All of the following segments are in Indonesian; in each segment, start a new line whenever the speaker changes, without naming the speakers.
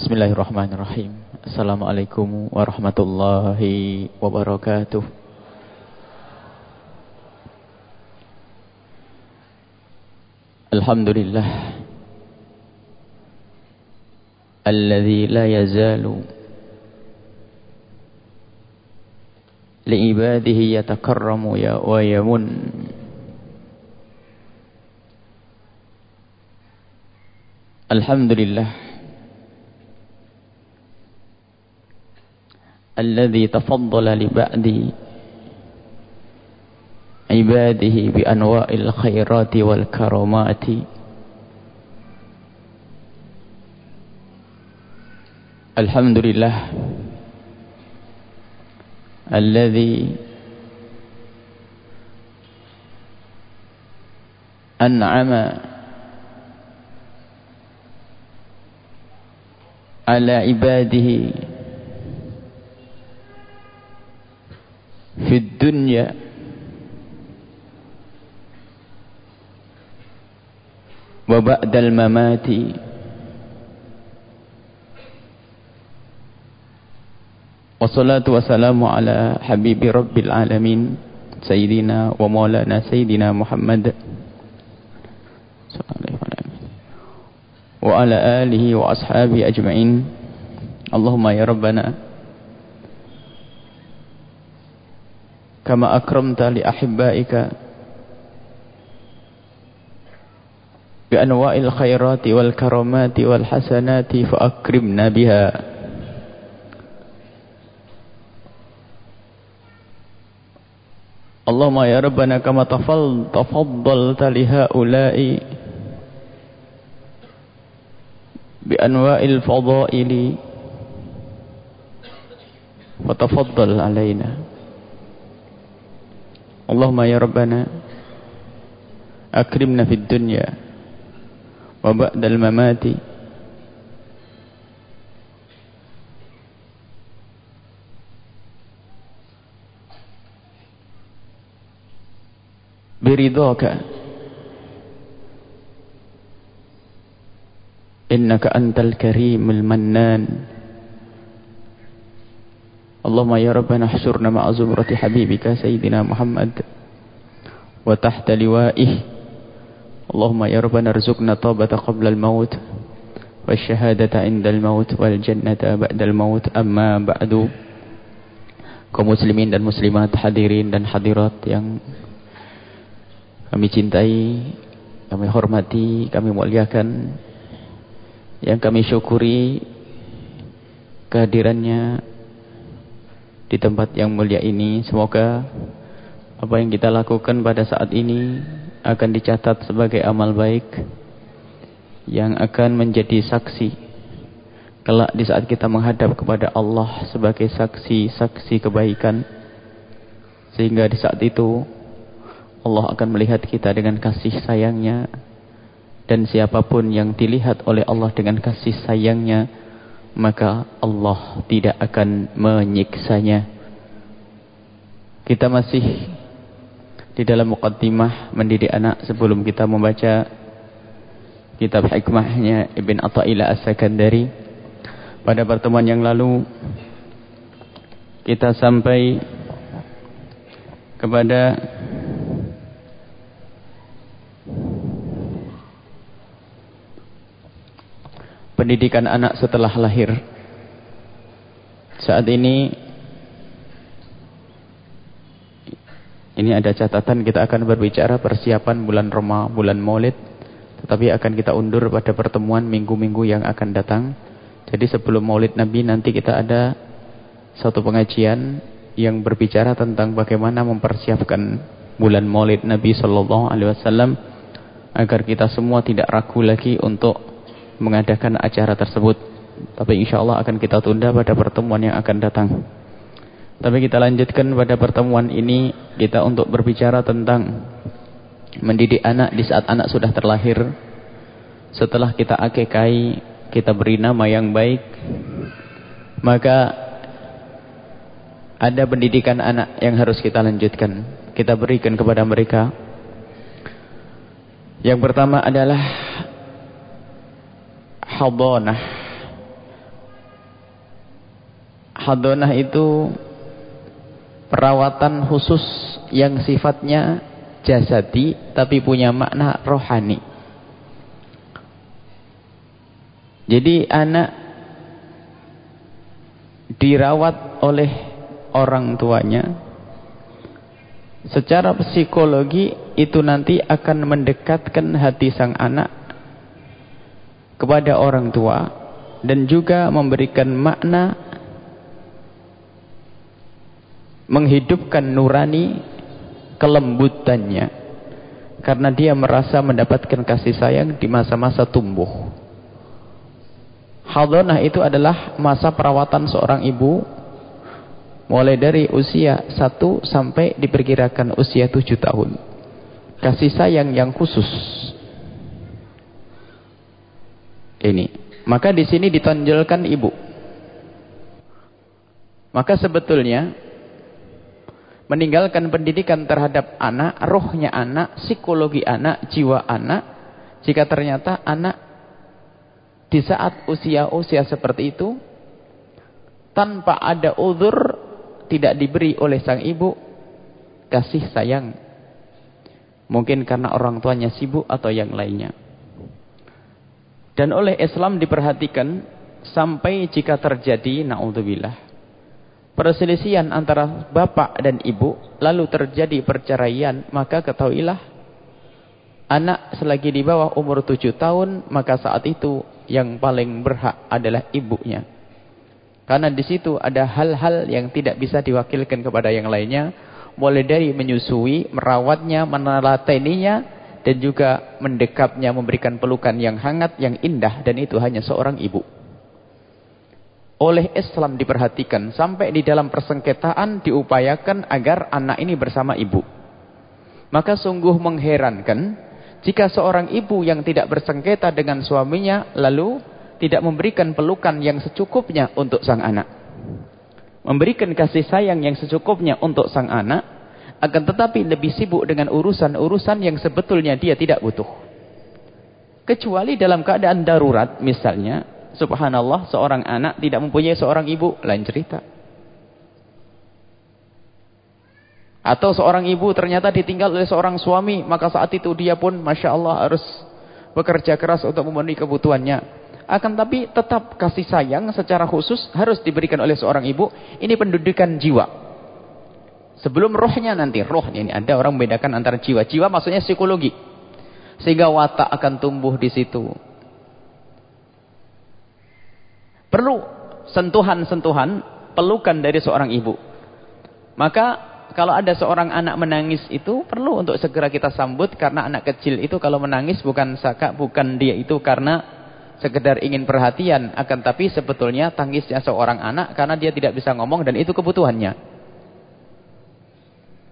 Bismillahirrahmanirrahim. Assalamualaikum warahmatullahi wabarakatuh. Alhamdulillah. Alladhi la yazalu li'ibadihi yatakarramu ya wa yamun. Alhamdulillah. الذي تفضل لبعد عباده بأنواع الخيرات والكرامات. الحمد لله الذي أنعم على عباده في الدنيا. وبعد الممات والصلاة والسلام على حبيب رب العالمين سيدنا ومولانا سيدنا محمد وعلى آله وأصحابه أجمعين. اللهم يا ربنا كما أكرمت لأحبائك بأنواع الخيرات والكرامات والحسنات فأكرمنا بها. اللهم يا ربنا كما تفضلت لهؤلاء بأنواع الفضائل فتفضل علينا. اللهم يا ربنا أكرمنا في الدنيا وبعد الممات. برضاك إنك أنت الكريم المنان. اللهم يا ربنا احشرنا مع زمرة حبيبك سيدنا محمد وتحت لوائه اللهم يا ربنا ارزقنا طابة قبل الموت والشهادة عند الموت والجنة بعد الموت أما بعد kaum muslimin dan muslimat hadirin dan hadirat yang kami cintai, kami hormati, kami muliakan, yang kami syukuri kehadirannya di tempat yang mulia ini. Semoga apa yang kita lakukan pada saat ini akan dicatat sebagai amal baik yang akan menjadi saksi kelak di saat kita menghadap kepada Allah sebagai saksi-saksi kebaikan sehingga di saat itu Allah akan melihat kita dengan kasih sayangnya dan siapa pun yang dilihat oleh Allah dengan kasih sayangnya maka Allah tidak akan menyiksanya. Kita masih di dalam muqaddimah mendidik anak sebelum kita membaca kitab hikmahnya Ibn Atta'ila As-Sakandari. Pada pertemuan yang lalu kita sampai kepada pendidikan anak setelah lahir. Saat ini ini ada catatan kita akan berbicara persiapan bulan Roma, bulan Maulid, tetapi akan kita undur pada pertemuan minggu-minggu yang akan datang. Jadi sebelum Maulid Nabi nanti kita ada satu pengajian yang berbicara tentang bagaimana mempersiapkan bulan Maulid Nabi sallallahu alaihi wasallam agar kita semua tidak ragu lagi untuk mengadakan acara tersebut. Tapi insya Allah akan kita tunda pada pertemuan yang akan datang. Tapi kita lanjutkan pada pertemuan ini kita untuk berbicara tentang mendidik anak di saat anak sudah terlahir. Setelah kita akekai, kita beri nama yang baik, maka ada pendidikan anak yang harus kita lanjutkan. Kita berikan kepada mereka. Yang pertama adalah hadanah hadonah itu perawatan khusus yang sifatnya jasadi tapi punya makna rohani. Jadi anak dirawat oleh orang tuanya secara psikologi itu nanti akan mendekatkan hati sang anak kepada orang tua dan juga memberikan makna menghidupkan nurani kelembutannya. Karena dia merasa mendapatkan kasih sayang di masa-masa tumbuh. Hadonah itu adalah masa perawatan seorang ibu mulai dari usia 1 sampai diperkirakan usia 7 tahun. Kasih sayang yang khusus ini maka di sini ditonjolkan ibu maka sebetulnya meninggalkan pendidikan terhadap anak, rohnya anak, psikologi anak, jiwa anak, jika ternyata anak di saat usia-usia seperti itu, tanpa ada uzur, tidak diberi oleh sang ibu, kasih sayang. Mungkin karena orang tuanya sibuk atau yang lainnya. Dan oleh Islam diperhatikan, sampai jika terjadi, na'udzubillah, perselisihan antara bapak dan ibu, lalu terjadi perceraian, maka ketahuilah, anak selagi di bawah umur tujuh tahun, maka saat itu yang paling berhak adalah ibunya. Karena di situ ada hal-hal yang tidak bisa diwakilkan kepada yang lainnya, mulai dari menyusui, merawatnya, menelateninya, dan juga mendekapnya, memberikan pelukan yang hangat, yang indah, dan itu hanya seorang ibu oleh Islam diperhatikan sampai di dalam persengketaan diupayakan agar anak ini bersama ibu. Maka sungguh mengherankan jika seorang ibu yang tidak bersengketa dengan suaminya lalu tidak memberikan pelukan yang secukupnya untuk sang anak. Memberikan kasih sayang yang secukupnya untuk sang anak akan tetapi lebih sibuk dengan urusan-urusan yang sebetulnya dia tidak butuh. Kecuali dalam keadaan darurat misalnya subhanallah seorang anak tidak mempunyai seorang ibu, lain cerita. Atau seorang ibu ternyata ditinggal oleh seorang suami, maka saat itu dia pun Masya Allah harus bekerja keras untuk memenuhi kebutuhannya. Akan tapi tetap kasih sayang secara khusus harus diberikan oleh seorang ibu. Ini pendidikan jiwa. Sebelum rohnya nanti, rohnya ini ada orang membedakan antara jiwa. Jiwa maksudnya psikologi. Sehingga watak akan tumbuh di situ. Perlu sentuhan-sentuhan pelukan dari seorang ibu. Maka kalau ada seorang anak menangis itu perlu untuk segera kita sambut karena anak kecil itu kalau menangis bukan saka bukan dia itu karena sekedar ingin perhatian akan tapi sebetulnya tangisnya seorang anak karena dia tidak bisa ngomong dan itu kebutuhannya.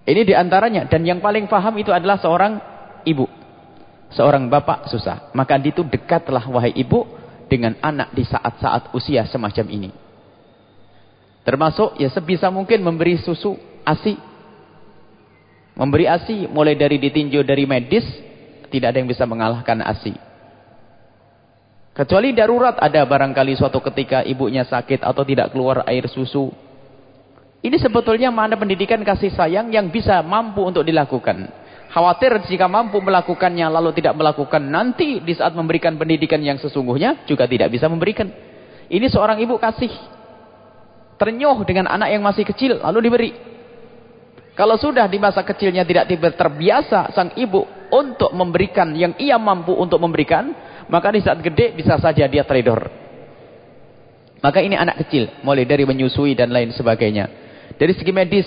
Ini di antaranya dan yang paling paham itu adalah seorang ibu. Seorang bapak susah. Maka itu dekatlah wahai ibu dengan anak di saat-saat usia semacam ini. Termasuk ya sebisa mungkin memberi susu ASI. Memberi ASI mulai dari ditinjau dari medis, tidak ada yang bisa mengalahkan ASI. Kecuali darurat ada barangkali suatu ketika ibunya sakit atau tidak keluar air susu. Ini sebetulnya mana pendidikan kasih sayang yang bisa mampu untuk dilakukan. Khawatir jika mampu melakukannya lalu tidak melakukan nanti di saat memberikan pendidikan yang sesungguhnya juga tidak bisa memberikan. Ini seorang ibu kasih ternyuh dengan anak yang masih kecil lalu diberi. Kalau sudah di masa kecilnya tidak terbiasa sang ibu untuk memberikan yang ia mampu untuk memberikan, maka di saat gede bisa saja dia trader. Maka ini anak kecil, mulai dari menyusui dan lain sebagainya. Dari segi medis,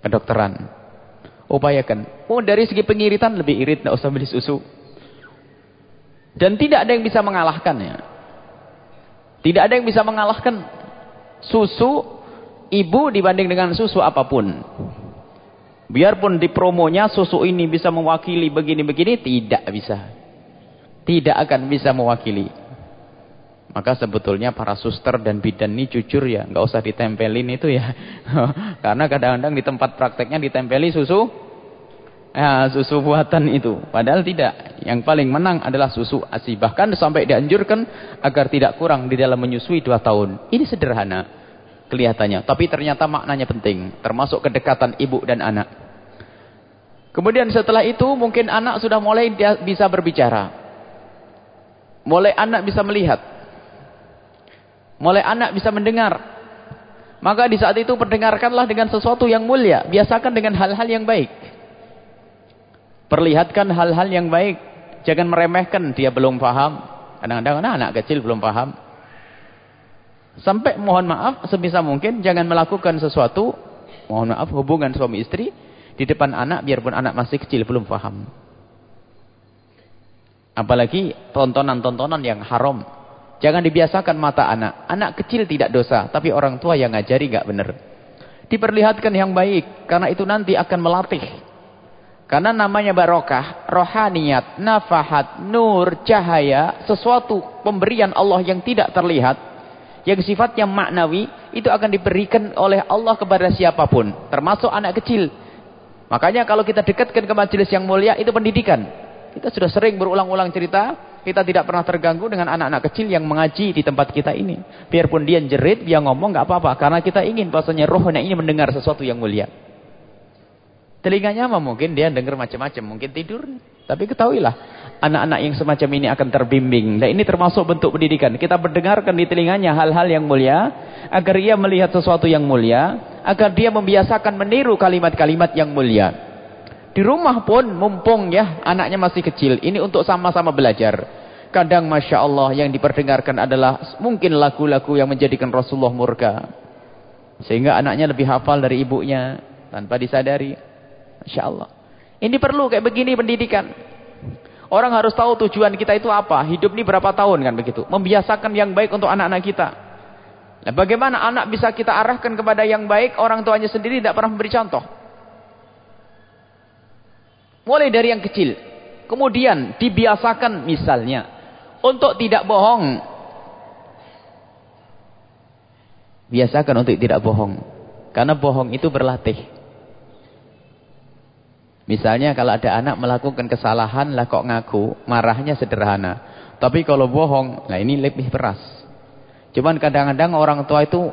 kedokteran, upayakan. Oh dari segi pengiritan lebih irit, tidak usah beli susu. Dan tidak ada yang bisa mengalahkannya. Tidak ada yang bisa mengalahkan susu ibu dibanding dengan susu apa pun. Biarpun di promonya susu ini bisa mewakili begini-begini, tidak bisa. Tidak akan bisa mewakili. Maka sebetulnya para suster dan bidan ini jujur ya, nggak usah ditempelin itu ya. Karena kadang-kadang di tempat prakteknya ditempeli susu ya, susu buatan itu. Padahal tidak. Yang paling menang adalah susu ASI. Bahkan sampai dianjurkan agar tidak kurang di dalam menyusui dua tahun. Ini sederhana. kelihatannya. Tapi ternyata maknanya penting. Termasuk kedekatan ibu dan anak. Kemudian setelah itu mungkin anak sudah mulai bisa berbicara. Mulai anak bisa melihat. Mulai anak bisa mendengar. Maka di saat itu perdengarkanlah dengan sesuatu yang mulia. Biasakan dengan hal-hal yang baik. Perlihatkan hal-hal yang baik. Jangan meremehkan dia belum paham. Kadang-kadang anak, anak kecil belum paham. Sampai mohon maaf sebisa mungkin jangan melakukan sesuatu. Mohon maaf hubungan suami istri di depan anak biarpun anak masih kecil belum paham. Apalagi tontonan-tontonan yang haram. Jangan dibiasakan mata anak. Anak kecil tidak dosa, tapi orang tua yang ngajari nggak benar. Diperlihatkan yang baik, karena itu nanti akan melatih. Karena namanya barokah, rohaniat, nafahat, nur, cahaya, sesuatu pemberian Allah yang tidak terlihat, yang sifatnya maknawi, itu akan diberikan oleh Allah kepada siapa pun, termasuk anak kecil. Makanya kalau kita dekatkan ke majelis yang mulia itu pendidikan. Kita sudah sering berulang-ulang cerita, kita tidak pernah terganggu dengan anak-anak kecil yang mengaji di tempat kita ini. Biarpun dia jerit, dia ngomong nggak apa-apa karena kita ingin bahasanya rohnya ini mendengar sesuatu yang mulia. Telinganya mah mungkin dia dengar macam-macam, mungkin tidur. Tapi ketahuilah, anak-anak yang semacam ini akan terbimbing. Dan ini termasuk bentuk pendidikan. Kita mendengarkan di telinganya hal-hal yang mulia, agar ia melihat sesuatu yang mulia, agar dia membiasakan meniru kalimat-kalimat yang mulia. Di rumah pun mumpung ya anaknya masih kecil. Ini untuk sama-sama belajar. Kadang Masya Allah yang diperdengarkan adalah mungkin lagu-lagu yang menjadikan Rasulullah murka. Sehingga anaknya lebih hafal dari ibunya tanpa disadari. Masya Allah. Ini perlu kayak begini pendidikan. Orang harus tahu tujuan kita itu apa. Hidup ini berapa tahun kan begitu. Membiasakan yang baik untuk anak-anak kita. Nah, bagaimana anak bisa kita arahkan kepada yang baik, orang tuanya sendiri tidak pernah memberi contoh. Mulai dari yang kecil. Kemudian dibiasakan misalnya. Untuk tidak bohong. Biasakan untuk tidak bohong. Karena bohong itu berlatih. Misalnya kalau ada anak melakukan kesalahan lah kok ngaku. Marahnya sederhana. Tapi kalau bohong, nah ini lebih keras. Cuman kadang-kadang orang tua itu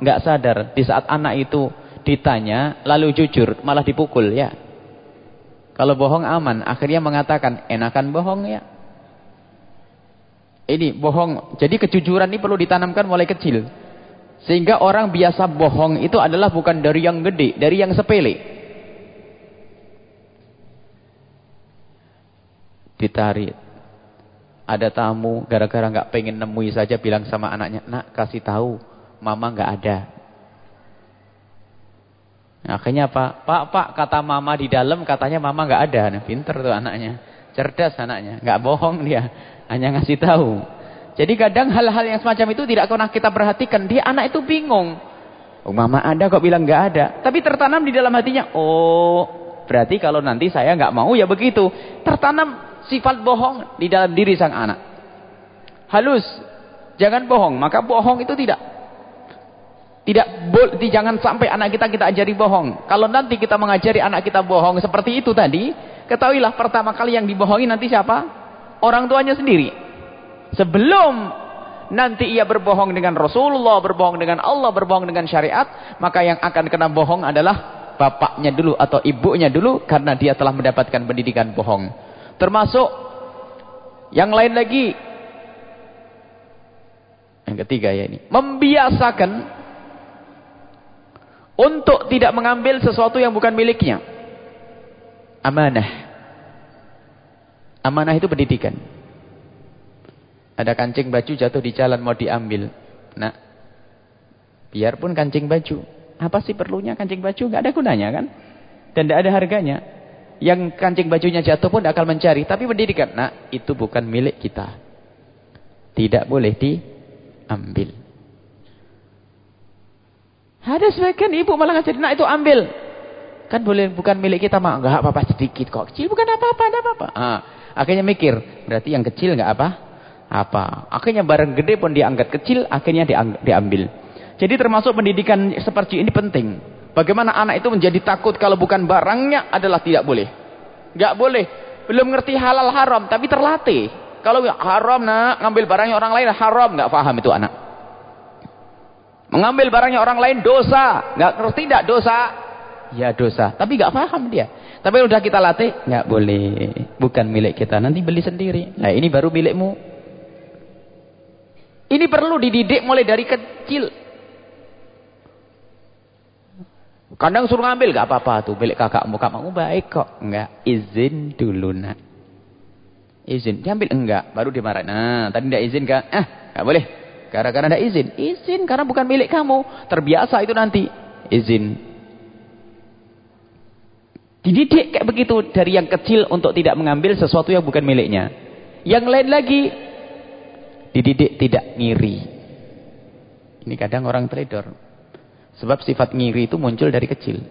nggak sadar di saat anak itu ditanya lalu jujur malah dipukul ya. Kalau bohong aman, akhirnya mengatakan enakan bohong ya. Ini bohong. Jadi kejujuran ini perlu ditanamkan mulai kecil. Sehingga orang biasa bohong itu adalah bukan dari yang gede, dari yang sepele. Ditarik ada tamu gara-gara nggak pengen nemui saja bilang sama anaknya, "Nak, kasih tahu, mama nggak ada." Nah, akhirnya apa? Pak, Pak, kata mama di dalam katanya mama nggak ada. Nah, pinter tuh anaknya. Cerdas anaknya, nggak bohong dia, hanya ngasih tahu. Jadi kadang hal-hal yang semacam itu tidak pernah kita perhatikan. Dia anak itu bingung. Oh, mama ada kok bilang nggak ada. Tapi tertanam di dalam hatinya, oh, berarti kalau nanti saya nggak mau ya begitu. Tertanam sifat bohong di dalam diri sang anak. Halus, jangan bohong. Maka bohong itu tidak tidak boleh jangan sampai anak kita kita ajari bohong. Kalau nanti kita mengajari anak kita bohong seperti itu tadi, ketahuilah pertama kali yang dibohongi nanti siapa? Orang tuanya sendiri. Sebelum nanti ia berbohong dengan Rasulullah, berbohong dengan Allah, berbohong dengan syariat, maka yang akan kena bohong adalah bapaknya dulu atau ibunya dulu karena dia telah mendapatkan pendidikan bohong. Termasuk yang lain lagi. Yang ketiga ya ini. Membiasakan untuk tidak mengambil sesuatu yang bukan miliknya. Amanah. Amanah itu pendidikan. Ada kancing baju jatuh di jalan mau diambil. Nah, biarpun kancing baju. Apa sih perlunya kancing baju? Gak ada gunanya kan? Dan tidak ada harganya yang kancing bajunya jatuh pun akan mencari. Tapi pendidikan, nah itu bukan milik kita. Tidak boleh diambil. Ada sebagian ibu malah ngasih, nah itu ambil. Kan boleh bukan milik kita, mak enggak apa-apa sedikit kok. Kecil bukan apa-apa, ada apa-apa. Ah, akhirnya mikir, berarti yang kecil enggak apa? Apa? Akhirnya barang gede pun diangkat kecil, akhirnya diambil. Jadi termasuk pendidikan seperti ini penting. Bagaimana anak itu menjadi takut kalau bukan barangnya adalah tidak boleh. Gak boleh. Belum ngerti halal haram, tapi terlatih. Kalau haram nak ngambil barangnya orang lain haram, nggak paham itu anak. Mengambil barangnya orang lain dosa. Nggak ngerti tidak dosa? Ya dosa. Tapi nggak paham dia. Tapi udah kita latih, nggak boleh. Bukan milik kita. Nanti beli sendiri. Nah ini baru milikmu. Ini perlu dididik mulai dari kecil. Kadang suruh ngambil, nggak apa-apa tuh. Milik kakakmu, kakakmu baik kok. Nggak, izin dulu nak. Izin, diambil enggak, baru dimarahin. Nah, tadi tidak izin kan? Eh, nggak boleh. Gara-gara ada izin. Izin karena bukan milik kamu. Terbiasa itu nanti. Izin. Dididik kayak begitu dari yang kecil untuk tidak mengambil sesuatu yang bukan miliknya. Yang lain lagi dididik tidak ngiri. Ini kadang orang trader. Sebab sifat ngiri itu muncul dari kecil.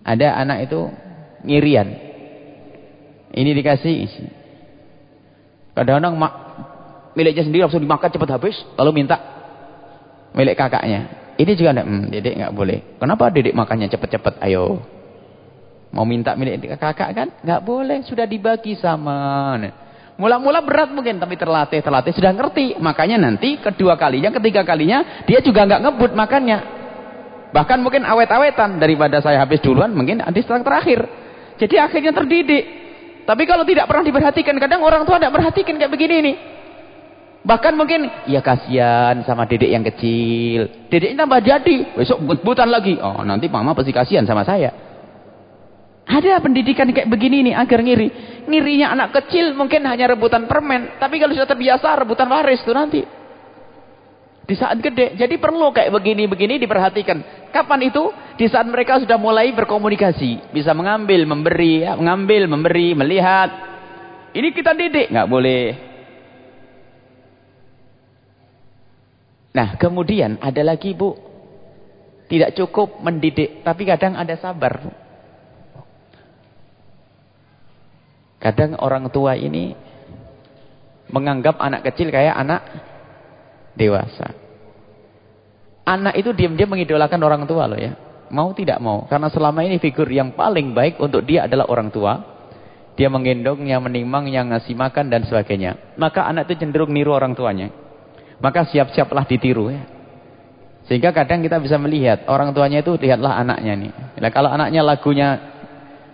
Ada anak itu ngirian. Ini dikasih isi. Kadang-kadang miliknya sendiri langsung dimakan cepat habis, lalu minta milik kakaknya. Ini juga enggak, hmm, dedek nggak boleh. Kenapa dedek makannya cepat-cepat? Ayo. Mau minta milik kakak kan? Nggak boleh, sudah dibagi sama. Mula-mula berat mungkin, tapi terlatih, terlatih, sudah ngerti. Makanya nanti kedua kalinya, ketiga kalinya, dia juga nggak ngebut makannya. Bahkan mungkin awet-awetan daripada saya habis duluan, mungkin nanti setelah terakhir. Jadi akhirnya terdidik. Tapi kalau tidak pernah diperhatikan, kadang orang tua tidak perhatikan kayak begini nih. Bahkan mungkin, ya kasihan sama dedek yang kecil. Dedeknya tambah jadi, besok but-butan lagi. Oh, nanti mama pasti kasihan sama saya. Ada pendidikan kayak begini nih, agar ngiri. Ngirinya anak kecil mungkin hanya rebutan permen. Tapi kalau sudah terbiasa, rebutan waris tuh nanti. Di saat gede. Jadi perlu kayak begini-begini diperhatikan. Kapan itu? Di saat mereka sudah mulai berkomunikasi. Bisa mengambil, memberi, ya, mengambil, memberi, melihat. Ini kita didik. Nggak boleh Nah, kemudian ada lagi, Bu. Tidak cukup mendidik, tapi kadang ada sabar. Kadang orang tua ini menganggap anak kecil kayak anak dewasa. Anak itu diam-diam mengidolakan orang tua loh ya. Mau tidak mau. Karena selama ini figur yang paling baik untuk dia adalah orang tua. Dia menggendongnya, menimangnya, ngasih makan dan sebagainya. Maka anak itu cenderung niru orang tuanya maka siap-siaplah ditiru ya. Sehingga kadang kita bisa melihat orang tuanya itu lihatlah anaknya nih. Nah, kalau anaknya lagunya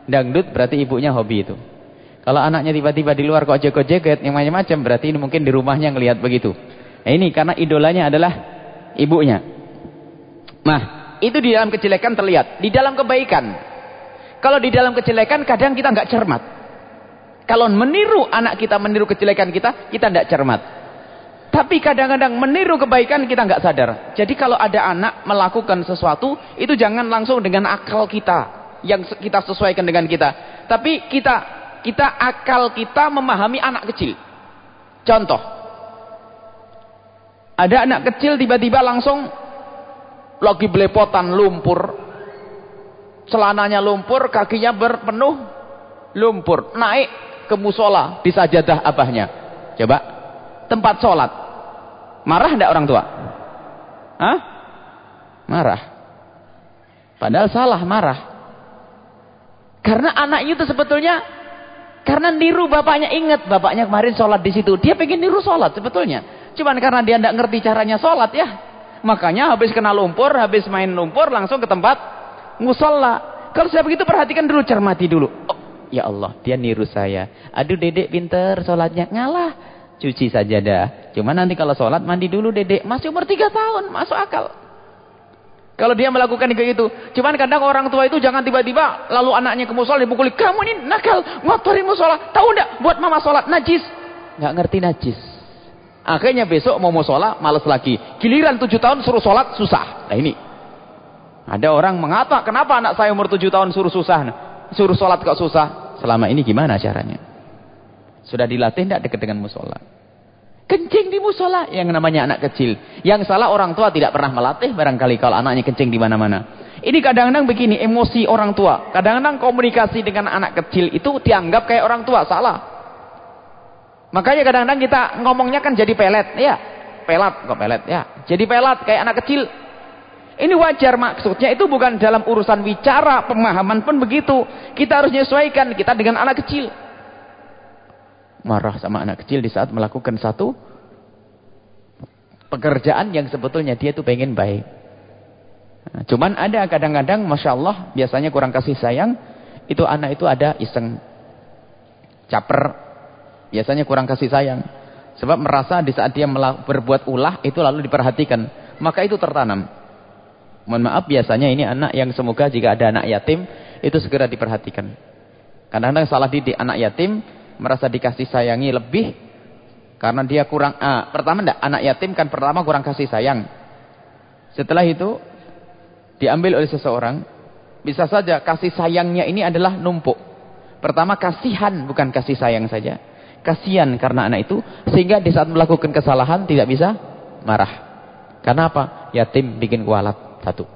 dangdut berarti ibunya hobi itu. Kalau anaknya tiba-tiba di luar kok joget-joget yang macam-macam berarti ini mungkin di rumahnya ngelihat begitu. Nah, ini karena idolanya adalah ibunya. Nah, itu di dalam kejelekan terlihat, di dalam kebaikan. Kalau di dalam kejelekan kadang kita nggak cermat. Kalau meniru anak kita meniru kejelekan kita, kita tidak cermat. Tapi kadang-kadang meniru kebaikan kita nggak sadar. Jadi kalau ada anak melakukan sesuatu, itu jangan langsung dengan akal kita yang kita sesuaikan dengan kita. Tapi kita kita akal kita memahami anak kecil. Contoh. Ada anak kecil tiba-tiba langsung lagi belepotan lumpur. Celananya lumpur, kakinya berpenuh lumpur. Naik ke musola di sajadah abahnya. Coba tempat sholat Marah tidak orang tua? Hah? Marah. Padahal salah marah. Karena anaknya itu sebetulnya karena niru bapaknya ingat bapaknya kemarin sholat di situ. Dia pengen niru sholat sebetulnya. Cuman karena dia tidak ngerti caranya sholat ya. Makanya habis kena lumpur, habis main lumpur langsung ke tempat musola. Kalau saya begitu perhatikan dulu, cermati dulu. Oh, ya Allah, dia niru saya. Aduh dedek pinter sholatnya. Ngalah cuci saja dah. Cuma nanti kalau sholat mandi dulu dedek. Masih umur tiga tahun, masuk akal. Kalau dia melakukan kayak gitu. Cuman kadang orang tua itu jangan tiba-tiba lalu anaknya ke musola dipukuli. Kamu ini nakal, ngotorin musola. Tahu enggak buat mama sholat najis? Nggak ngerti najis. Akhirnya besok mau musola males lagi. Giliran tujuh tahun suruh sholat susah. Nah ini. Ada orang mengata, kenapa anak saya umur tujuh tahun suruh susah? Suruh sholat kok susah? Selama ini gimana caranya? Sudah dilatih tidak dekat dengan musola. Kencing di musola yang namanya anak kecil. Yang salah orang tua tidak pernah melatih barangkali kalau anaknya kencing di mana-mana. Ini kadang-kadang begini emosi orang tua. Kadang-kadang komunikasi dengan anak kecil itu dianggap kayak orang tua salah. Makanya kadang-kadang kita ngomongnya kan jadi pelet, ya. Pelat kok pelet, ya. Jadi pelat kayak anak kecil. Ini wajar maksudnya itu bukan dalam urusan bicara, pemahaman pun begitu. Kita harus menyesuaikan kita dengan anak kecil marah sama anak kecil di saat melakukan satu pekerjaan yang sebetulnya dia itu pengen baik. Nah, cuman ada kadang-kadang Masya Allah biasanya kurang kasih sayang. Itu anak itu ada iseng. Caper. Biasanya kurang kasih sayang. Sebab merasa di saat dia berbuat ulah itu lalu diperhatikan. Maka itu tertanam. Mohon maaf biasanya ini anak yang semoga jika ada anak yatim itu segera diperhatikan. Kadang-kadang salah didik anak yatim merasa dikasih sayangi lebih karena dia kurang ah, pertama enggak anak yatim kan pertama kurang kasih sayang. Setelah itu diambil oleh seseorang bisa saja kasih sayangnya ini adalah numpuk. Pertama kasihan bukan kasih sayang saja. Kasihan karena anak itu sehingga di saat melakukan kesalahan tidak bisa marah. Karena apa? Yatim bikin kualat satu.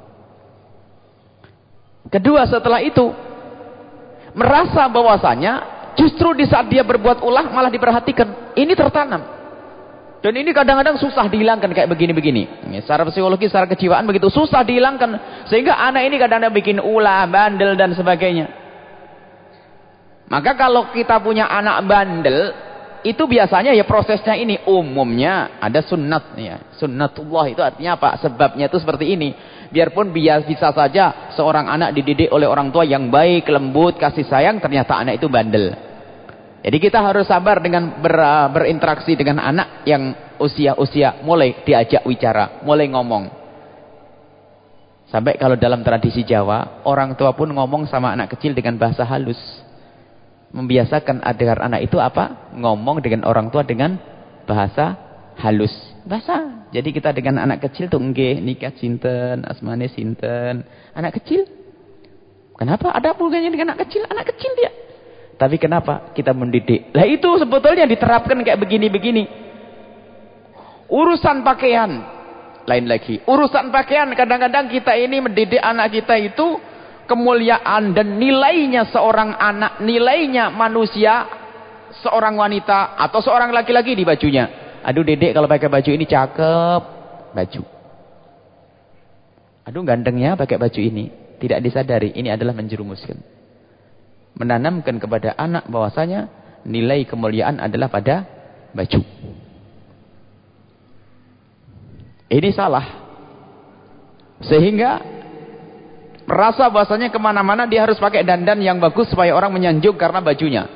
Kedua setelah itu merasa bahwasanya Justru di saat dia berbuat ulah malah diperhatikan. Ini tertanam. Dan ini kadang-kadang susah dihilangkan kayak begini-begini. Secara psikologi, secara kejiwaan begitu susah dihilangkan. Sehingga anak ini kadang-kadang bikin ulah, bandel dan sebagainya. Maka kalau kita punya anak bandel, itu biasanya ya prosesnya ini umumnya ada sunnat ya. Sunnatullah itu artinya apa? Sebabnya itu seperti ini. Biarpun biasa bisa saja seorang anak dididik oleh orang tua yang baik, lembut, kasih sayang, ternyata anak itu bandel. Jadi kita harus sabar dengan ber, berinteraksi dengan anak yang usia-usia mulai diajak bicara, mulai ngomong. Sampai kalau dalam tradisi Jawa, orang tua pun ngomong sama anak kecil dengan bahasa halus membiasakan agar anak itu apa? Ngomong dengan orang tua dengan bahasa halus. Bahasa. Jadi kita dengan anak kecil tuh nggih nikah sinten, asmane sinten. Anak kecil. Kenapa ada hubungannya dengan anak kecil? Anak kecil dia. Tapi kenapa kita mendidik? Lah itu sebetulnya diterapkan kayak begini-begini. Urusan pakaian lain lagi. Urusan pakaian kadang-kadang kita ini mendidik anak kita itu kemuliaan dan nilainya seorang anak, nilainya manusia, seorang wanita atau seorang laki-laki di bajunya. Aduh dedek kalau pakai baju ini cakep, baju. Aduh gantengnya pakai baju ini. Tidak disadari, ini adalah menjerumuskan. Menanamkan kepada anak bahwasanya nilai kemuliaan adalah pada baju. Ini salah. Sehingga Merasa bahasanya ke mana-mana dia harus pakai dandan yang bagus supaya orang menyanjung karena bajunya.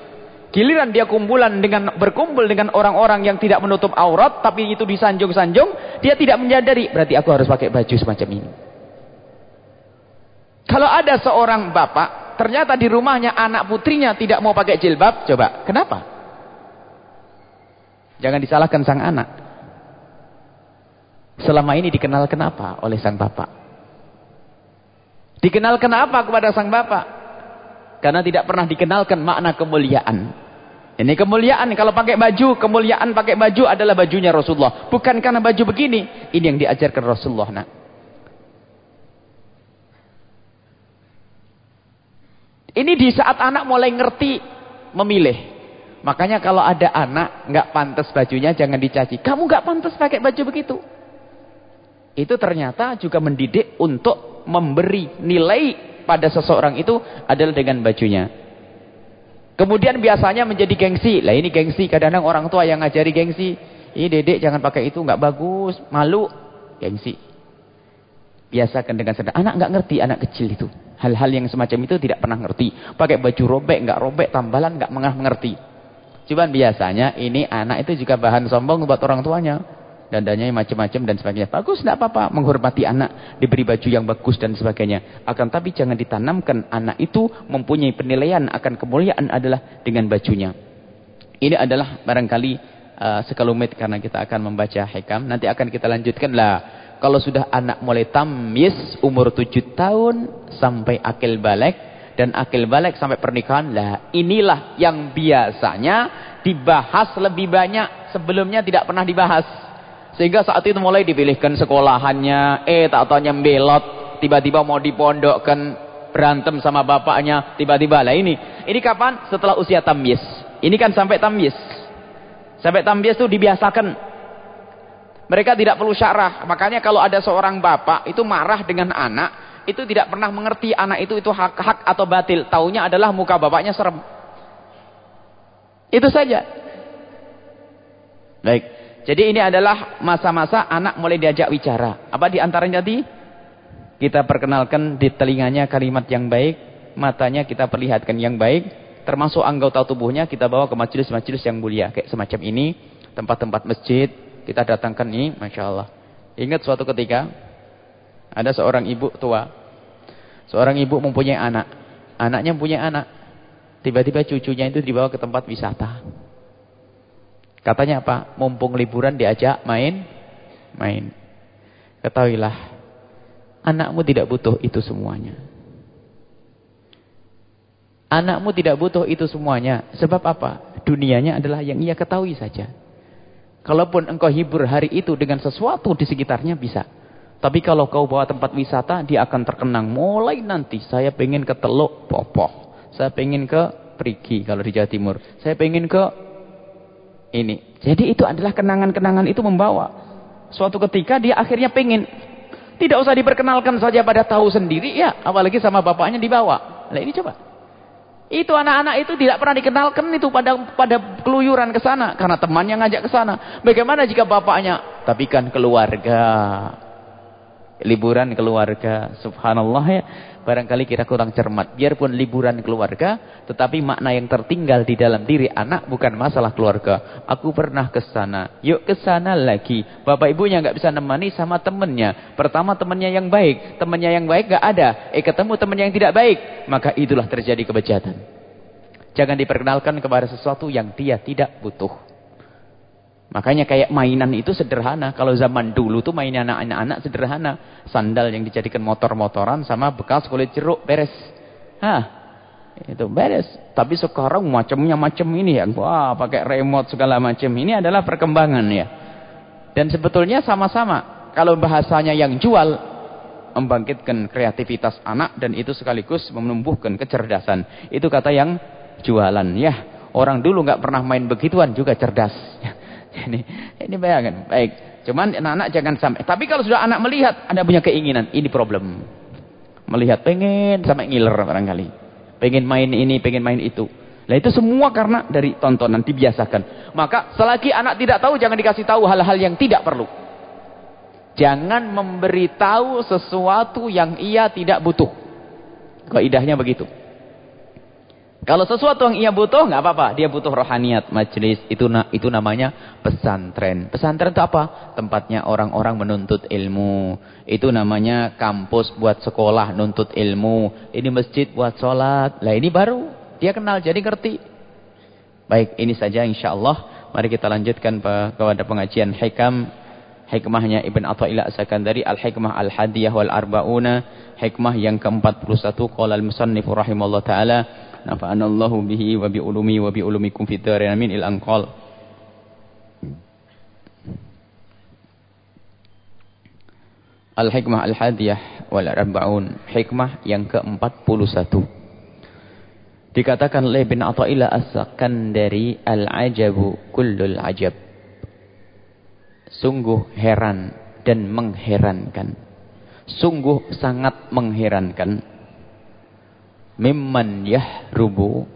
Giliran dia kumpulan dengan berkumpul dengan orang-orang yang tidak menutup aurat tapi itu disanjung-sanjung, dia tidak menyadari berarti aku harus pakai baju semacam ini. Kalau ada seorang bapak, ternyata di rumahnya anak putrinya tidak mau pakai jilbab, coba, kenapa? Jangan disalahkan sang anak. Selama ini dikenal kenapa oleh sang bapak? Dikenalkan apa kepada sang bapak? Karena tidak pernah dikenalkan makna kemuliaan. Ini kemuliaan kalau pakai baju, kemuliaan pakai baju adalah bajunya Rasulullah. Bukan karena baju begini. Ini yang diajarkan Rasulullah. Nak. Ini di saat anak mulai ngerti memilih. Makanya kalau ada anak nggak pantas bajunya jangan dicaci. Kamu nggak pantas pakai baju begitu. Itu ternyata juga mendidik untuk memberi nilai pada seseorang itu adalah dengan bajunya. Kemudian biasanya menjadi gengsi. Lah ini gengsi. Kadang-kadang orang tua yang ngajari gengsi. Ini dedek jangan pakai itu. nggak bagus. Malu. Gengsi. Biasakan dengan sedang. Anak nggak ngerti. Anak kecil itu. Hal-hal yang semacam itu tidak pernah ngerti. Pakai baju robek. nggak robek. Tambalan nggak mengerti. Cuman biasanya ini anak itu juga bahan sombong buat orang tuanya dandanya macam-macam dan sebagainya. Bagus, tidak apa-apa. Menghormati anak, diberi baju yang bagus dan sebagainya. Akan tapi jangan ditanamkan anak itu mempunyai penilaian akan kemuliaan adalah dengan bajunya. Ini adalah barangkali uh, sekelumit karena kita akan membaca hikam. Nanti akan kita lanjutkan lah. Kalau sudah anak mulai tamyiz umur 7 tahun sampai akil balik dan akil balik sampai pernikahan lah inilah yang biasanya dibahas lebih banyak sebelumnya tidak pernah dibahas sehingga saat itu mulai dipilihkan sekolahannya. Eh tak tanya belot. Tiba-tiba mau dipondokkan. Berantem sama bapaknya. Tiba-tiba lah ini. Ini kapan? Setelah usia tamyiz. Ini kan sampai tamyiz. Sampai tamyiz itu dibiasakan. Mereka tidak perlu syarah. Makanya kalau ada seorang bapak itu marah dengan anak. Itu tidak pernah mengerti anak itu itu hak-hak atau batil. Taunya adalah muka bapaknya serem. Itu saja. Baik. Jadi ini adalah masa-masa anak mulai diajak bicara. Apa di antaranya tadi? Kita perkenalkan di telinganya kalimat yang baik, matanya kita perlihatkan yang baik, termasuk anggota tubuhnya kita bawa ke majelis-majelis yang mulia. Kayak semacam ini, tempat-tempat masjid, kita datangkan ini, Masya Allah. Ingat suatu ketika, ada seorang ibu tua. Seorang ibu mempunyai anak. Anaknya mempunyai anak. Tiba-tiba cucunya itu dibawa ke tempat wisata. Katanya apa? Mumpung liburan diajak main. Main. Ketahuilah. Anakmu tidak butuh itu semuanya. Anakmu tidak butuh itu semuanya. Sebab apa? Dunianya adalah yang ia ketahui saja. Kalaupun engkau hibur hari itu dengan sesuatu di sekitarnya bisa. Tapi kalau kau bawa tempat wisata, dia akan terkenang. Mulai nanti saya pengen ke Teluk Popoh. Saya pengen ke Perigi kalau di Jawa Timur. Saya pengen ke ini. Jadi itu adalah kenangan-kenangan itu membawa. Suatu ketika dia akhirnya pengen. Tidak usah diperkenalkan saja pada tahu sendiri ya. Apalagi sama bapaknya dibawa. Nah ini coba. Itu anak-anak itu tidak pernah dikenalkan itu pada pada keluyuran ke sana. Karena temannya ngajak ke sana. Bagaimana jika bapaknya? Tapi kan keluarga. Liburan keluarga. Subhanallah ya. Barangkali kita kurang cermat. Biarpun liburan keluarga, tetapi makna yang tertinggal di dalam diri anak bukan masalah keluarga. Aku pernah ke sana. Yuk ke sana lagi. Bapak ibunya nggak bisa nemani sama temennya. Pertama temennya yang baik. Temennya yang baik nggak ada. Eh ketemu temennya yang tidak baik. Maka itulah terjadi kebejatan. Jangan diperkenalkan kepada sesuatu yang dia tidak butuh. Makanya kayak mainan itu sederhana. Kalau zaman dulu tuh mainan anak-anak sederhana. Sandal yang dijadikan motor-motoran sama bekas kulit jeruk beres. Hah. Itu beres. Tapi sekarang macamnya macam ini ya. Wah, pakai remote segala macam. Ini adalah perkembangan ya. Dan sebetulnya sama-sama. Kalau bahasanya yang jual membangkitkan kreativitas anak dan itu sekaligus menumbuhkan kecerdasan. Itu kata yang jualan ya. Orang dulu nggak pernah main begituan juga cerdas. Ini ini bayangkan. Baik. Cuman anak-anak jangan sampai. Tapi kalau sudah anak melihat, Anda punya keinginan, ini problem. Melihat pengen sampai ngiler barangkali. Pengen main ini, pengen main itu. Nah itu semua karena dari tontonan dibiasakan. Maka selagi anak tidak tahu jangan dikasih tahu hal-hal yang tidak perlu. Jangan memberitahu sesuatu yang ia tidak butuh. Kaidahnya begitu. Kalau sesuatu yang ia butuh, nggak apa-apa. Dia butuh rohaniat, majelis. Itu itu namanya pesantren. Pesantren itu apa? Tempatnya orang-orang menuntut ilmu. Itu namanya kampus buat sekolah, nuntut ilmu. Ini masjid buat sholat. Lah ini baru. Dia kenal, jadi ngerti. Baik, ini saja insya Allah. Mari kita lanjutkan kepada pengajian hikam. Hikmahnya Ibn Atta'ila As-Sakandari. Al-Hikmah Al-Hadiyah Wal-Arba'una. Hikmah yang ke-41. Qala al-Musannifu Rahimahullah Ta'ala nafa'anallahu bihi wa bi ulumi wa bi ulumikum fid dharin amin. Il anqal. Al hikmah al hadiyah wal arba'un. Hikmah yang ke-41. Dikatakan oleh bin Athaillah as-Sakandari al ajabu kullul ajab. Sungguh heran dan mengherankan. Sungguh sangat mengherankan mimman yahrubu.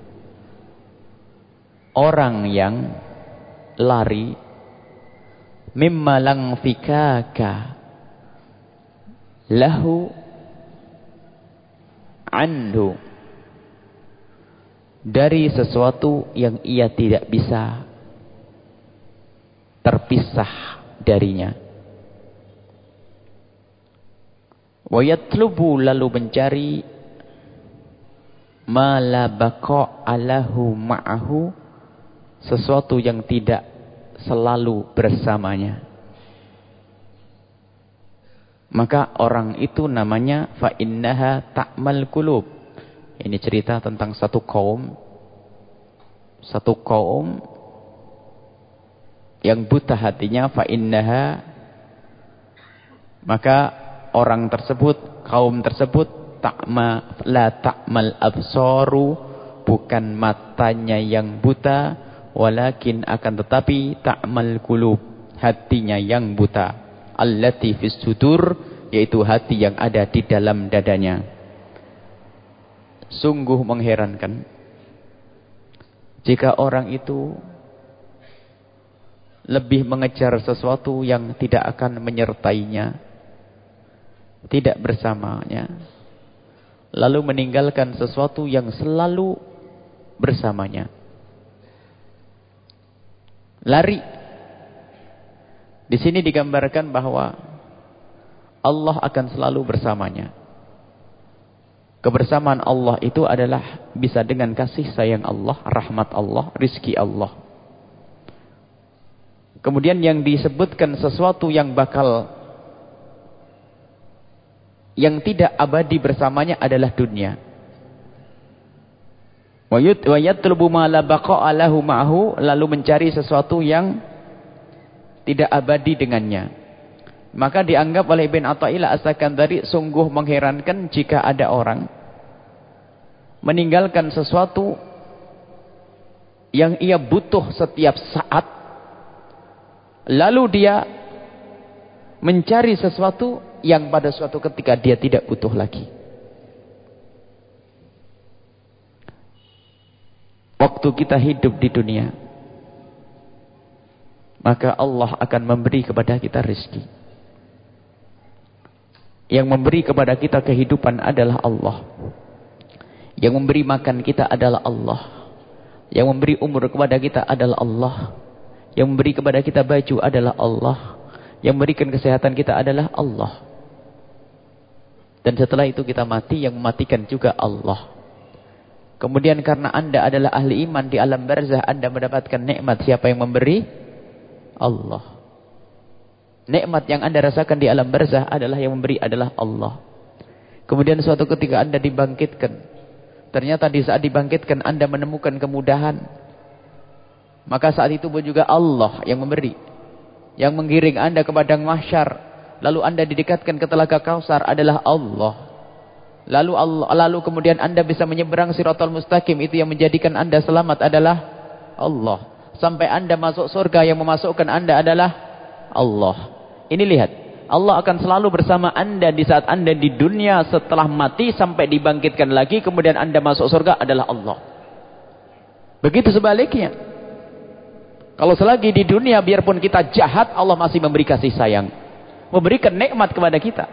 Orang yang lari. Mimma lang lahu anhu. Dari sesuatu yang ia tidak bisa terpisah darinya. Wa yatlubu lalu mencari ma la alahu ma'ahu sesuatu yang tidak selalu bersamanya. Maka orang itu namanya fa innaha ta'mal qulub. Ini cerita tentang satu kaum satu kaum yang buta hatinya fa innaha. Maka orang tersebut kaum tersebut ta'ma la ta'mal absaru bukan matanya yang buta walakin akan tetapi ta'mal kulub hatinya yang buta allati fis sudur yaitu hati yang ada di dalam dadanya. Sungguh mengherankan jika orang itu lebih mengejar sesuatu yang tidak akan menyertainya, tidak bersamanya, lalu meninggalkan sesuatu yang selalu bersamanya. Lari. Di sini digambarkan bahwa Allah akan selalu bersamanya. Kebersamaan Allah itu adalah bisa dengan kasih sayang Allah, rahmat Allah, rizki Allah. Kemudian yang disebutkan sesuatu yang bakal yang tidak abadi bersamanya adalah dunia. Wa yatlubu ma la baqa'a lalu mencari sesuatu yang tidak abadi dengannya. Maka dianggap oleh Ibn Atta'illah As-Sakandari sungguh mengherankan jika ada orang meninggalkan sesuatu yang ia butuh setiap saat Lalu dia mencari sesuatu yang pada suatu ketika dia tidak butuh lagi. Waktu kita hidup di dunia, maka Allah akan memberi kepada kita rezeki. Yang memberi kepada kita kehidupan adalah Allah. Yang memberi makan kita adalah Allah. Yang memberi umur kepada kita adalah Allah. Yang memberi kepada kita baju adalah Allah. Yang memberikan kesehatan kita adalah Allah. Dan setelah itu kita mati, yang mematikan juga Allah. Kemudian karena anda adalah ahli iman di alam barzah, anda mendapatkan nikmat siapa yang memberi? Allah. Nikmat yang anda rasakan di alam barzah adalah yang memberi adalah Allah. Kemudian suatu ketika anda dibangkitkan. Ternyata di saat dibangkitkan anda menemukan kemudahan. Maka saat itu pun juga Allah yang memberi. Yang menggiring anda ke padang mahsyar. Lalu anda didekatkan ke telaga kausar adalah Allah. Lalu Allah, lalu kemudian anda bisa menyeberang siratul mustaqim. Itu yang menjadikan anda selamat adalah Allah. Sampai anda masuk surga yang memasukkan anda adalah Allah. Ini lihat. Allah akan selalu bersama anda di saat anda di dunia setelah mati sampai dibangkitkan lagi. Kemudian anda masuk surga adalah Allah. Begitu sebaliknya. Kalau selagi di dunia biarpun kita jahat, Allah masih memberi kasih sayang. Memberikan nikmat kepada kita.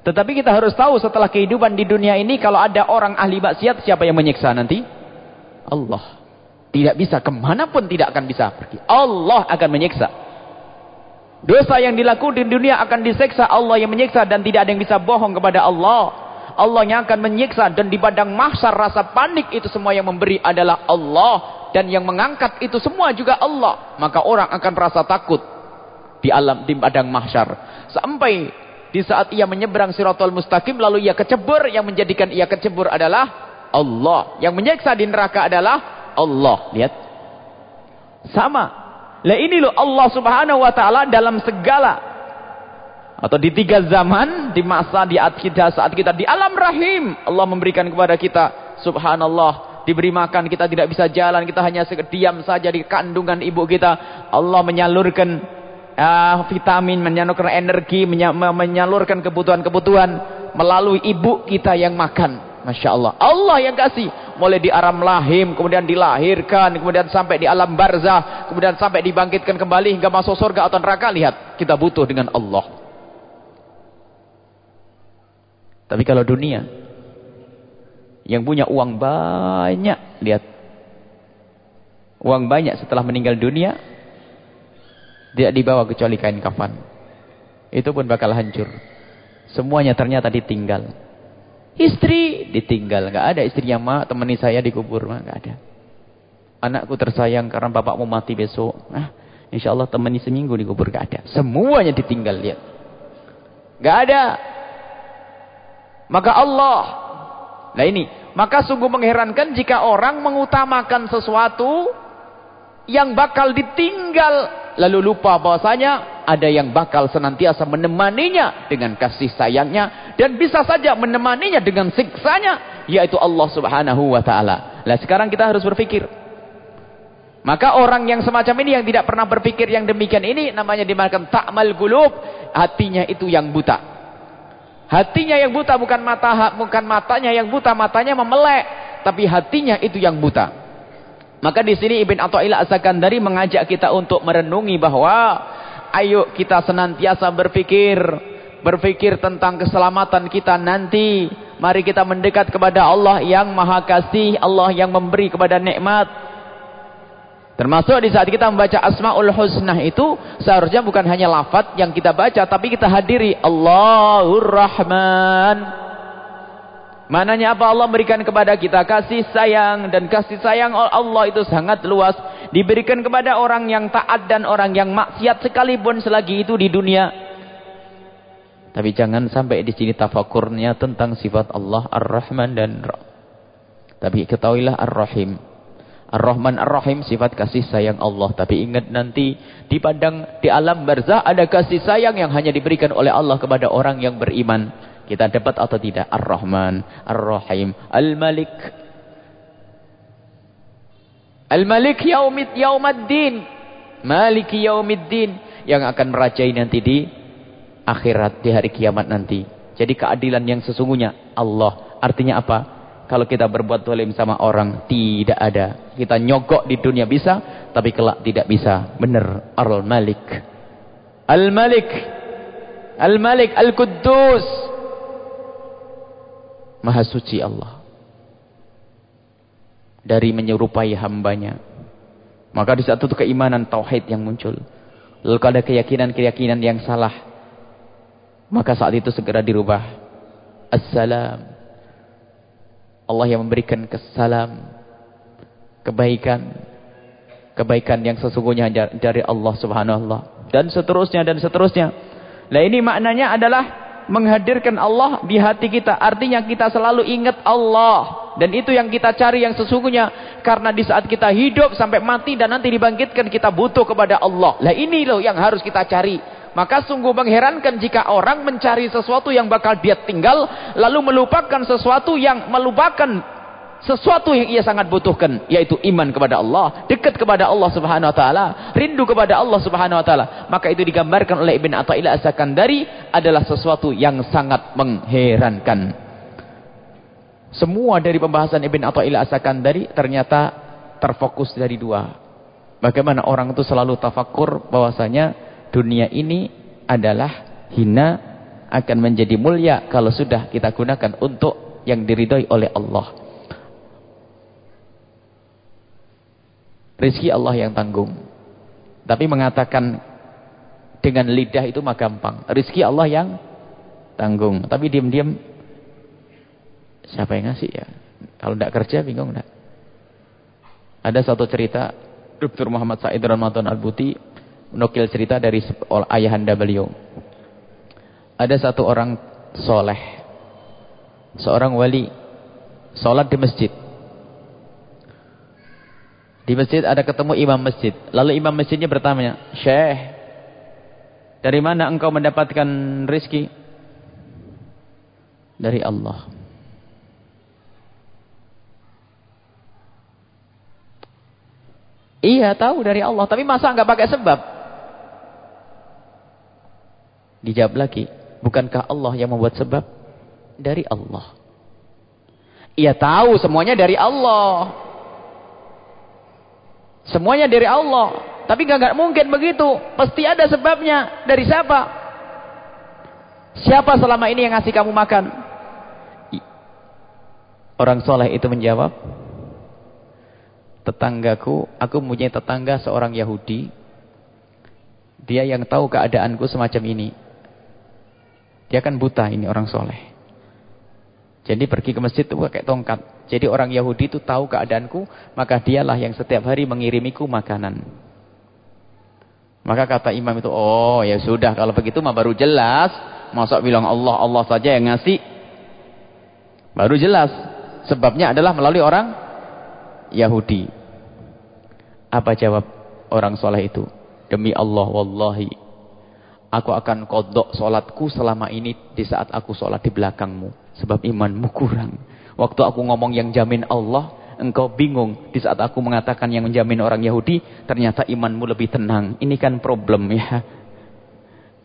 Tetapi kita harus tahu setelah kehidupan di dunia ini, kalau ada orang ahli maksiat, siapa yang menyiksa nanti? Allah. Tidak bisa, ke mana pun tidak akan bisa pergi. Allah akan menyiksa. Dosa yang dilakukan di dunia akan diseksa Allah yang menyiksa dan tidak ada yang bisa bohong kepada Allah. Allah yang akan menyiksa dan di padang mahsyar rasa panik itu semua yang memberi adalah Allah dan yang mengangkat itu semua juga Allah maka orang akan merasa takut di alam di padang mahsyar. Sampai di saat ia menyeberang siratul mustaqim lalu ia kecebur yang menjadikan ia kecebur adalah Allah. Yang menyiksa di neraka adalah Allah. Lihat. Sama. Lah ini loh Allah subhanahu wa ta'ala dalam segala atau di tiga zaman di masa di saat saat kita di alam rahim Allah memberikan kepada kita subhanallah diberi makan kita tidak bisa jalan kita hanya diam saja di kandungan ibu kita. Allah menyalurkan uh, vitamin menyalurkan energi menyalurkan kebutuhan-kebutuhan melalui ibu kita yang makan. Masya Allah. Allah yang kasih. Mulai di aram lahim kemudian dilahirkan kemudian sampai di alam barzah kemudian sampai dibangkitkan kembali hingga masuk surga atau neraka. Lihat kita butuh dengan Allah. Tapi kalau dunia yang punya uang banyak, lihat. Uang banyak setelah meninggal dunia, tidak dibawa kecuali kain kafan. Itu pun bakal hancur. Semuanya ternyata ditinggal. Istri ditinggal. Nggak ada istrinya, mak temani saya dikubur. Mak. Nggak ada. Anakku tersayang karena bapak mau mati besok. Ah, insya Allah temani seminggu dikubur. Nggak ada. Semuanya ditinggal. Lihat. Nggak ada. Maka Allah. Nah ini. Maka sungguh mengherankan jika orang mengutamakan sesuatu yang bakal ditinggal lalu lupa bahwasanya ada yang bakal senantiasa menemaninya dengan kasih sayangnya dan bisa saja menemaninya dengan siksanya yaitu Allah Subhanahu wa taala. Lah sekarang kita harus berpikir. Maka orang yang semacam ini yang tidak pernah berpikir yang demikian ini namanya dimakan takmal gulub, hatinya itu yang buta. Hatinya yang buta bukan mata bukan matanya yang buta, matanya memelek, tapi hatinya itu yang buta. Maka di sini Ibn Athaillah As-Sakandari mengajak kita untuk merenungi bahwa ayo kita senantiasa berpikir berpikir tentang keselamatan kita nanti. Mari kita mendekat kepada Allah yang Maha Kasih, Allah yang memberi kepada nikmat. Termasuk di saat kita membaca Asmaul Husna itu seharusnya bukan hanya lafaz yang kita baca tapi kita hadiri Allahur Rahman. Mananya apa Allah berikan kepada kita kasih sayang dan kasih sayang Allah itu sangat luas diberikan kepada orang yang taat dan orang yang maksiat sekalipun selagi itu di dunia. Tapi jangan sampai di sini tafakurnya tentang sifat Allah Ar-Rahman dan Tapi ketahuilah Ar-Rahim. Ar-Rahman Ar-Rahim sifat kasih sayang Allah. Tapi ingat nanti di padang di alam barzah ada kasih sayang yang hanya diberikan oleh Allah kepada orang yang beriman. Kita dapat atau tidak? Ar-Rahman, Ar-Rahim, Al-Malik. Al-Malik yaumid yaumaddin. Maliki yaumiddin yang akan merajai nanti di akhirat di hari kiamat nanti. Jadi keadilan yang sesungguhnya Allah. Artinya apa? Kalau kita berbuat zalim sama orang, tidak ada. Kita nyogok di dunia bisa, tapi kelak tidak bisa. Benar. Al-Malik. Al-Malik. Al-Malik. Al-Quddus. Maha suci Allah. Dari menyerupai hambanya. Maka di saat itu keimanan tauhid yang muncul. Lalu kalau ada keyakinan-keyakinan yang salah. Maka saat itu segera dirubah. Assalam. Allah yang memberikan kesalam, kebaikan, kebaikan yang sesungguhnya dari Allah Subhanahu wa dan seterusnya dan seterusnya. Nah ini maknanya adalah menghadirkan Allah di hati kita. Artinya kita selalu ingat Allah. Dan itu yang kita cari yang sesungguhnya. Karena di saat kita hidup sampai mati dan nanti dibangkitkan kita butuh kepada Allah. Nah ini loh yang harus kita cari. Maka sungguh mengherankan jika orang mencari sesuatu yang bakal dia tinggal, lalu melupakan sesuatu yang melupakan sesuatu yang ia sangat butuhkan, yaitu iman kepada Allah, dekat kepada Allah Subhanahu wa taala, rindu kepada Allah Subhanahu wa taala. Maka itu digambarkan oleh Ibn Athaillah As-Sakandari adalah sesuatu yang sangat mengherankan. Semua dari pembahasan Ibn Athaillah As-Sakandari ternyata terfokus dari dua. Bagaimana orang itu selalu tafakur bahwasanya dunia ini adalah hina akan menjadi mulia kalau sudah kita gunakan untuk yang diridhoi oleh Allah. Rizki Allah yang tanggung. Tapi mengatakan dengan lidah itu mah gampang. Rizki Allah yang tanggung. Tapi diam-diam siapa yang ngasih ya? Kalau tidak kerja bingung tidak? Ada satu cerita Dr. Muhammad Said Ramadan Al-Buti menukil cerita dari ayahanda beliau. Ada satu orang soleh, seorang wali, sholat di masjid. Di masjid ada ketemu imam masjid. Lalu imam masjidnya bertanya, Syekh, dari mana engkau mendapatkan rizki? Dari Allah. Iya tahu dari Allah, tapi masa enggak pakai sebab? Dijawab lagi, bukankah Allah yang membuat sebab? Dari Allah. Ia tahu semuanya dari Allah. Semuanya dari Allah. Tapi gak, mungkin begitu. Pasti ada sebabnya. Dari siapa? Siapa selama ini yang ngasih kamu makan? Orang soleh itu menjawab. Tetanggaku, aku punya tetangga seorang Yahudi. Dia yang tahu keadaanku semacam ini. Dia kan buta ini orang soleh. Jadi pergi ke masjid itu pakai tongkat. Jadi orang Yahudi itu tahu keadaanku, maka dialah yang setiap hari mengirimiku makanan. Maka kata imam itu, oh ya sudah kalau begitu mah baru jelas. Masa bilang Allah, Allah saja yang ngasih. Baru jelas. Sebabnya adalah melalui orang Yahudi. Apa jawab orang soleh itu? Demi Allah, wallahi. Aku akan kodok solatku selama ini di saat aku solat di belakangmu. Sebab imanmu kurang. Waktu aku ngomong yang jamin Allah, engkau bingung. Di saat aku mengatakan yang menjamin orang Yahudi, ternyata imanmu lebih tenang. Ini kan problem ya.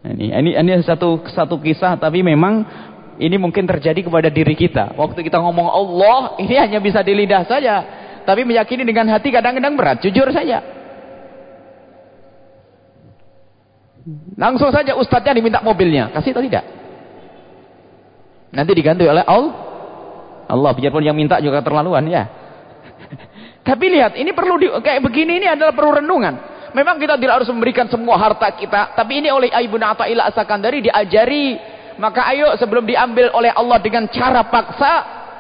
Ini, ini, ini satu, satu kisah, tapi memang ini mungkin terjadi kepada diri kita. Waktu kita ngomong Allah, ini hanya bisa di lidah saja. Tapi meyakini dengan hati kadang-kadang berat. Jujur saja. Langsung saja ustadznya diminta mobilnya. Kasih atau tidak? Nanti diganti oleh Allah. Allah biarpun yang minta juga terlaluan ya. Tapi lihat, ini perlu di, kayak begini ini adalah perlu renungan. Memang kita tidak harus memberikan semua harta kita, tapi ini oleh Ibu Athaillah Asakandari diajari. Maka ayo sebelum diambil oleh Allah dengan cara paksa,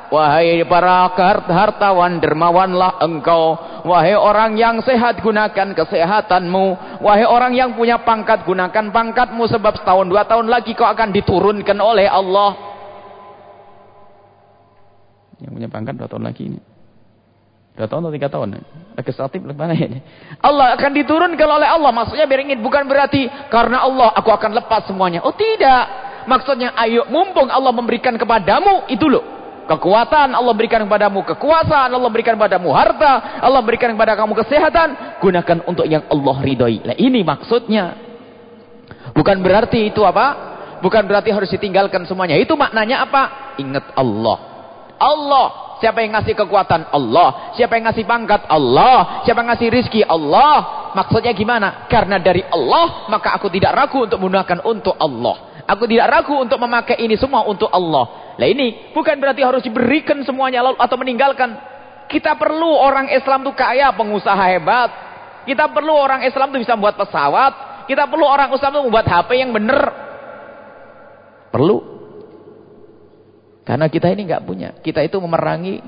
wahai para hartawan dermawanlah engkau, wahai orang yang sehat gunakan kesehatanmu, wahai orang yang punya pangkat gunakan pangkatmu sebab setahun dua tahun lagi kau akan diturunkan oleh Allah. Yang punya pangkat dua tahun lagi ini. Dua tahun atau tiga tahun? Legislatif mana ini? Allah akan diturunkan oleh Allah. Maksudnya beringin bukan berarti karena Allah aku akan lepas semuanya. Oh tidak. Maksudnya ayo mumpung Allah memberikan kepadamu itu loh. Kekuatan Allah berikan kepadamu kekuasaan, Allah berikan kepadamu harta, Allah berikan kepada kamu kesehatan, gunakan untuk yang Allah ridhoi. Nah, ini maksudnya. Bukan berarti itu apa? Bukan berarti harus ditinggalkan semuanya. Itu maknanya apa? Ingat Allah. Allah Siapa yang ngasih kekuatan? Allah. Siapa yang ngasih pangkat? Allah. Siapa yang ngasih rizki? Allah. Maksudnya gimana? Karena dari Allah, maka aku tidak ragu untuk menggunakan untuk Allah. Aku tidak ragu untuk memakai ini semua untuk Allah. Nah ini bukan berarti harus diberikan semuanya atau meninggalkan. Kita perlu orang Islam itu kaya, pengusaha hebat. Kita perlu orang Islam itu bisa membuat pesawat. Kita perlu orang Islam itu membuat HP yang benar. Perlu. Karena kita ini nggak punya. Kita itu memerangi.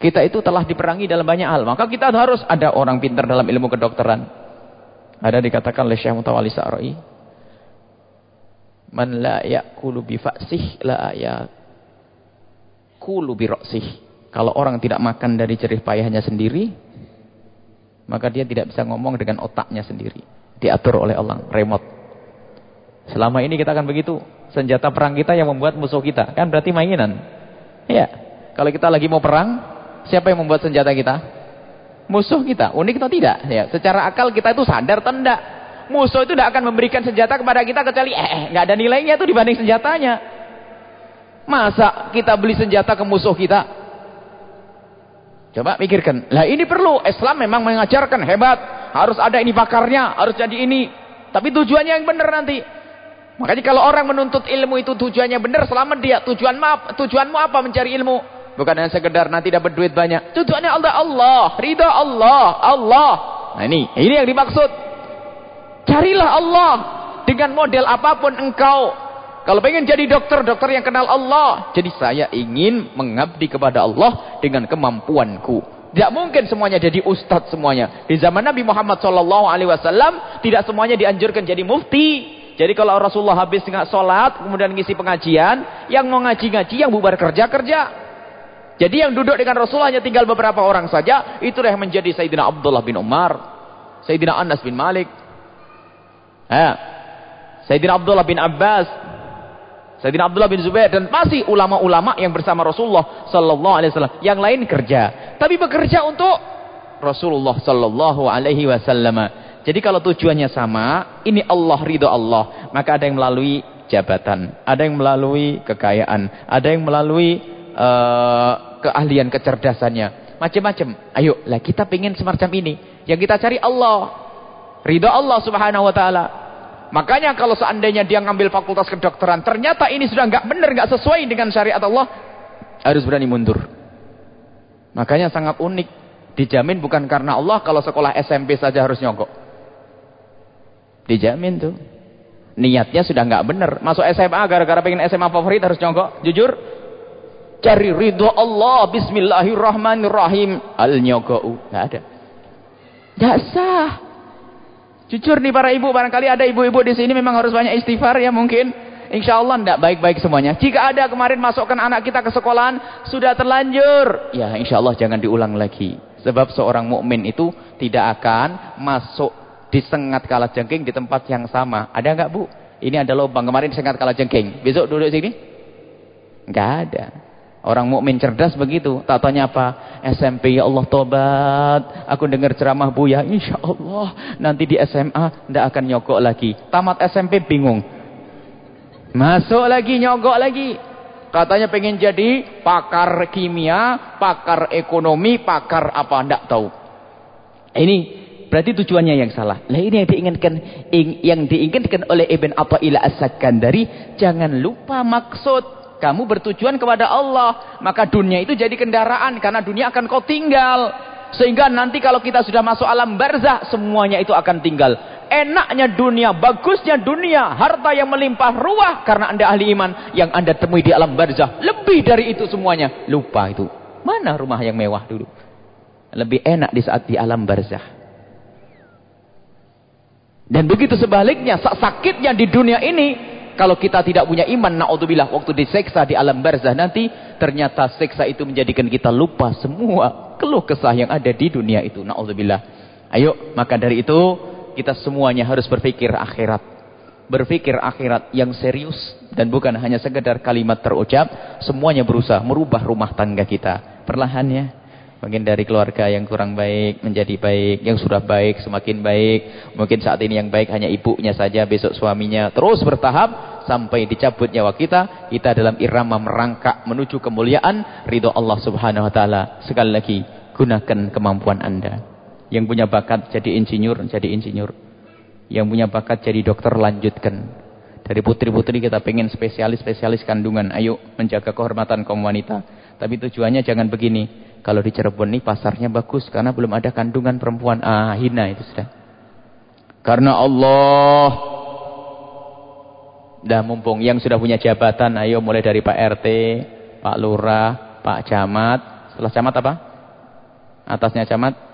Kita itu telah diperangi dalam banyak hal. Maka kita harus ada orang pintar dalam ilmu kedokteran. Ada dikatakan oleh Syekh Mutawali Sa'ra'i. Man la ya'kulu bifa'sih la ya'kulu biroksih. Kalau orang tidak makan dari jerih payahnya sendiri, maka dia tidak bisa ngomong dengan otaknya sendiri. Diatur oleh Allah, remote. Selama ini kita akan begitu. Senjata perang kita yang membuat musuh kita. Kan berarti mainan. Ya. Kalau kita lagi mau perang, siapa yang membuat senjata kita? Musuh kita. Unik atau tidak? Ya. Secara akal kita itu sadar atau? Musuh itu tidak akan memberikan senjata kepada kita kecuali eh, eh nggak ada nilainya itu dibanding senjatanya. Masa kita beli senjata ke musuh kita? Coba pikirkan. Lah ini perlu. Islam memang mengajarkan hebat. Harus ada ini bakarnya, harus jadi ini. Tapi tujuannya yang benar nanti. Makanya kalau orang menuntut ilmu itu tujuannya benar, selamat dia. Tujuan maaf, tujuanmu apa mencari ilmu? Bukan hanya sekedar nanti dapat duit banyak. Tujuannya Allah, Allah, ridha Allah, Allah. Nah ini, ini yang dimaksud. Carilah Allah dengan model apa pun engkau. Kalau pengen jadi dokter, dokter yang kenal Allah. Jadi saya ingin mengabdi kepada Allah dengan kemampuanku. Tidak mungkin semuanya jadi ustadz semuanya. Di zaman Nabi Muhammad SAW tidak semuanya dianjurkan jadi mufti. Jadi kalau Rasulullah habis nggak sholat, kemudian ngisi pengajian, yang mau ngaji-ngaji, yang bubar kerja-kerja. Jadi yang duduk dengan Rasulullah hanya tinggal beberapa orang saja, itu yang menjadi Sayyidina Abdullah bin Umar, Sayyidina Anas bin Malik, ya. Sayyidina Abdullah bin Abbas, Sayyidina Abdullah bin Zubair dan masih ulama-ulama yang bersama Rasulullah sallallahu alaihi wasallam. Yang lain kerja, tapi bekerja untuk Rasulullah sallallahu alaihi wasallam. Jadi kalau tujuannya sama, ini Allah ridho Allah, maka ada yang melalui jabatan, ada yang melalui kekayaan, ada yang melalui uh, keahlian kecerdasannya, macam-macam. Ayo, lah kita pengen semacam ini. Yang kita cari Allah, ridho Allah Subhanahu Wa Taala. Makanya kalau seandainya dia ngambil fakultas kedokteran, ternyata ini sudah nggak benar, nggak sesuai dengan syariat Allah, harus berani mundur. Makanya sangat unik. Dijamin bukan karena Allah kalau sekolah SMP saja harus nyogok. Dijamin tuh. Niatnya sudah nggak benar. Masuk SMA gara-gara pengen SMA favorit harus nyogok. Jujur. Cari ridho Allah. Bismillahirrahmanirrahim. Al nyogok. Nggak ada. Nggak sah. Jujur nih para ibu. Barangkali ada ibu-ibu di sini memang harus banyak istighfar ya mungkin. Insya Allah tidak baik-baik semuanya. Jika ada kemarin masukkan anak kita ke sekolahan. Sudah terlanjur. Ya insya Allah jangan diulang lagi. Sebab seorang mukmin itu tidak akan masuk disengat kala jengking di tempat yang sama. Ada enggak bu? Ini ada lubang. Kemarin sengat kala jengking. Besok duduk sini? Enggak ada. Orang mukmin cerdas begitu. Tatanya apa? SMP ya Allah tobat. Aku dengar ceramah bu ya. Insya Allah nanti di SMA tidak akan nyogok lagi. Tamat SMP bingung. Masuk lagi nyogok lagi. Katanya pengen jadi pakar kimia, pakar ekonomi, pakar apa, enggak tahu. Ini berarti tujuannya yang salah. Nah ini yang diinginkan yang diinginkan oleh Ibn Atta'ila As-Sakandari, jangan lupa maksud. Kamu bertujuan kepada Allah, maka dunia itu jadi kendaraan karena dunia akan kau tinggal. Sehingga nanti kalau kita sudah masuk alam barzah, semuanya itu akan tinggal enaknya dunia, bagusnya dunia, harta yang melimpah ruah karena anda ahli iman yang anda temui di alam barzah. Lebih dari itu semuanya. Lupa itu. Mana rumah yang mewah dulu? Lebih enak di saat di alam barzah. Dan begitu sebaliknya, sakitnya di dunia ini, kalau kita tidak punya iman, na'udzubillah, waktu diseksa di alam barzah nanti, ternyata seksa itu menjadikan kita lupa semua keluh kesah yang ada di dunia itu. Na'udzubillah. Ayo, maka dari itu, kita semuanya harus berpikir akhirat. Berpikir akhirat yang serius dan bukan hanya sekedar kalimat terucap, semuanya berusaha merubah rumah tangga kita. Perlahan ya. Mungkin dari keluarga yang kurang baik menjadi baik, yang sudah baik semakin baik. Mungkin saat ini yang baik hanya ibunya saja, besok suaminya. Terus bertahap sampai dicabut nyawa kita. Kita dalam irama merangkak menuju kemuliaan ridho Allah Subhanahu wa taala. Sekali lagi, gunakan kemampuan Anda. Yang punya bakat jadi insinyur, jadi insinyur. Yang punya bakat jadi dokter, lanjutkan. Dari putri-putri kita pengen spesialis-spesialis kandungan. Ayo menjaga kehormatan kaum wanita. Tapi tujuannya jangan begini. Kalau di Cirebon ini pasarnya bagus. Karena belum ada kandungan perempuan. Ah, hina itu sudah. Karena Allah. Dah mumpung yang sudah punya jabatan. Ayo mulai dari Pak RT, Pak Lurah, Pak Camat. Setelah Camat apa? Atasnya Camat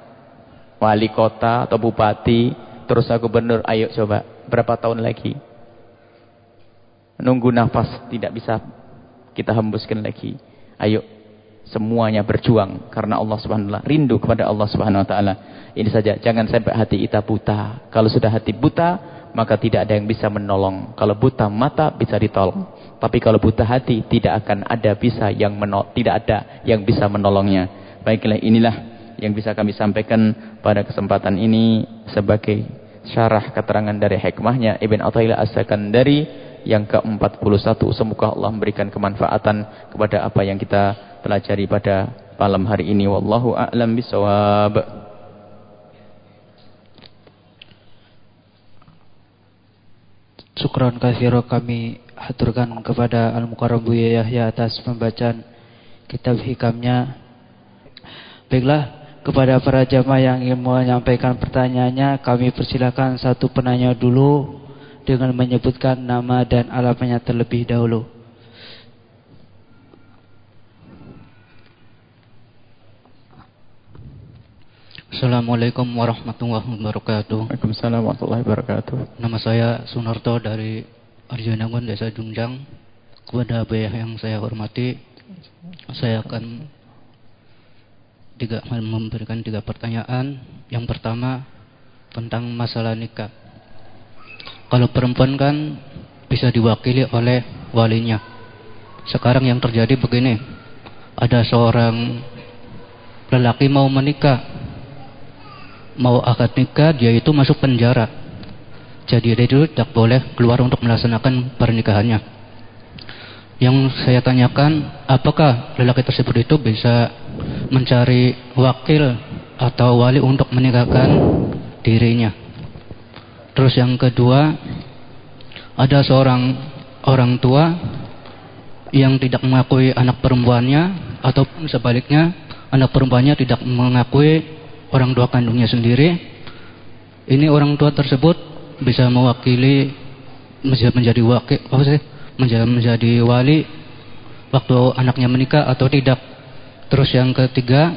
wali kota atau bupati, terus gubernur, ayo coba berapa tahun lagi? Nunggu nafas tidak bisa kita hembuskan lagi. Ayo semuanya berjuang karena Allah Subhanahu wa taala, rindu kepada Allah Subhanahu wa taala. Ini saja, jangan sampai hati kita buta. Kalau sudah hati buta, maka tidak ada yang bisa menolong. Kalau buta mata bisa ditolong. Tapi kalau buta hati tidak akan ada bisa yang tidak ada yang bisa menolongnya. Baiklah inilah yang bisa kami sampaikan pada kesempatan ini sebagai syarah keterangan dari hikmahnya Ibn Atta'illah As-Sakandari yang ke-41 semoga Allah memberikan kemanfaatan kepada apa yang kita pelajari pada malam hari ini wallahu a'lam bisawab
Syukran kasiro kami haturkan kepada Al-Mukarram Buya Yahya atas pembacaan kitab hikamnya. Baiklah, kepada para jamaah yang ingin menyampaikan pertanyaannya, kami persilakan satu penanya dulu dengan menyebutkan nama dan alamatnya terlebih dahulu. Assalamualaikum warahmatullahi wabarakatuh.
Waalaikumsalam warahmatullahi wabarakatuh.
Nama saya Sunarto dari Arjunangun, Desa Jungjang. Kepada ayah yang saya hormati, saya akan tiga, memberikan tiga pertanyaan. Yang pertama tentang masalah nikah. Kalau perempuan kan bisa diwakili oleh walinya. Sekarang yang terjadi begini. Ada seorang lelaki mau menikah. Mau akad nikah, dia itu masuk penjara. Jadi dia itu tidak boleh keluar untuk melaksanakan pernikahannya. Yang saya tanyakan, apakah lelaki tersebut itu bisa mencari wakil atau wali untuk menikahkan dirinya. Terus yang kedua, ada seorang orang tua yang tidak mengakui anak perempuannya ataupun sebaliknya anak perempuannya tidak mengakui orang tua kandungnya sendiri. Ini orang tua tersebut bisa mewakili menjadi wakil, apa sih? Menjadi, menjadi wali waktu anaknya menikah atau tidak. Terus yang ketiga,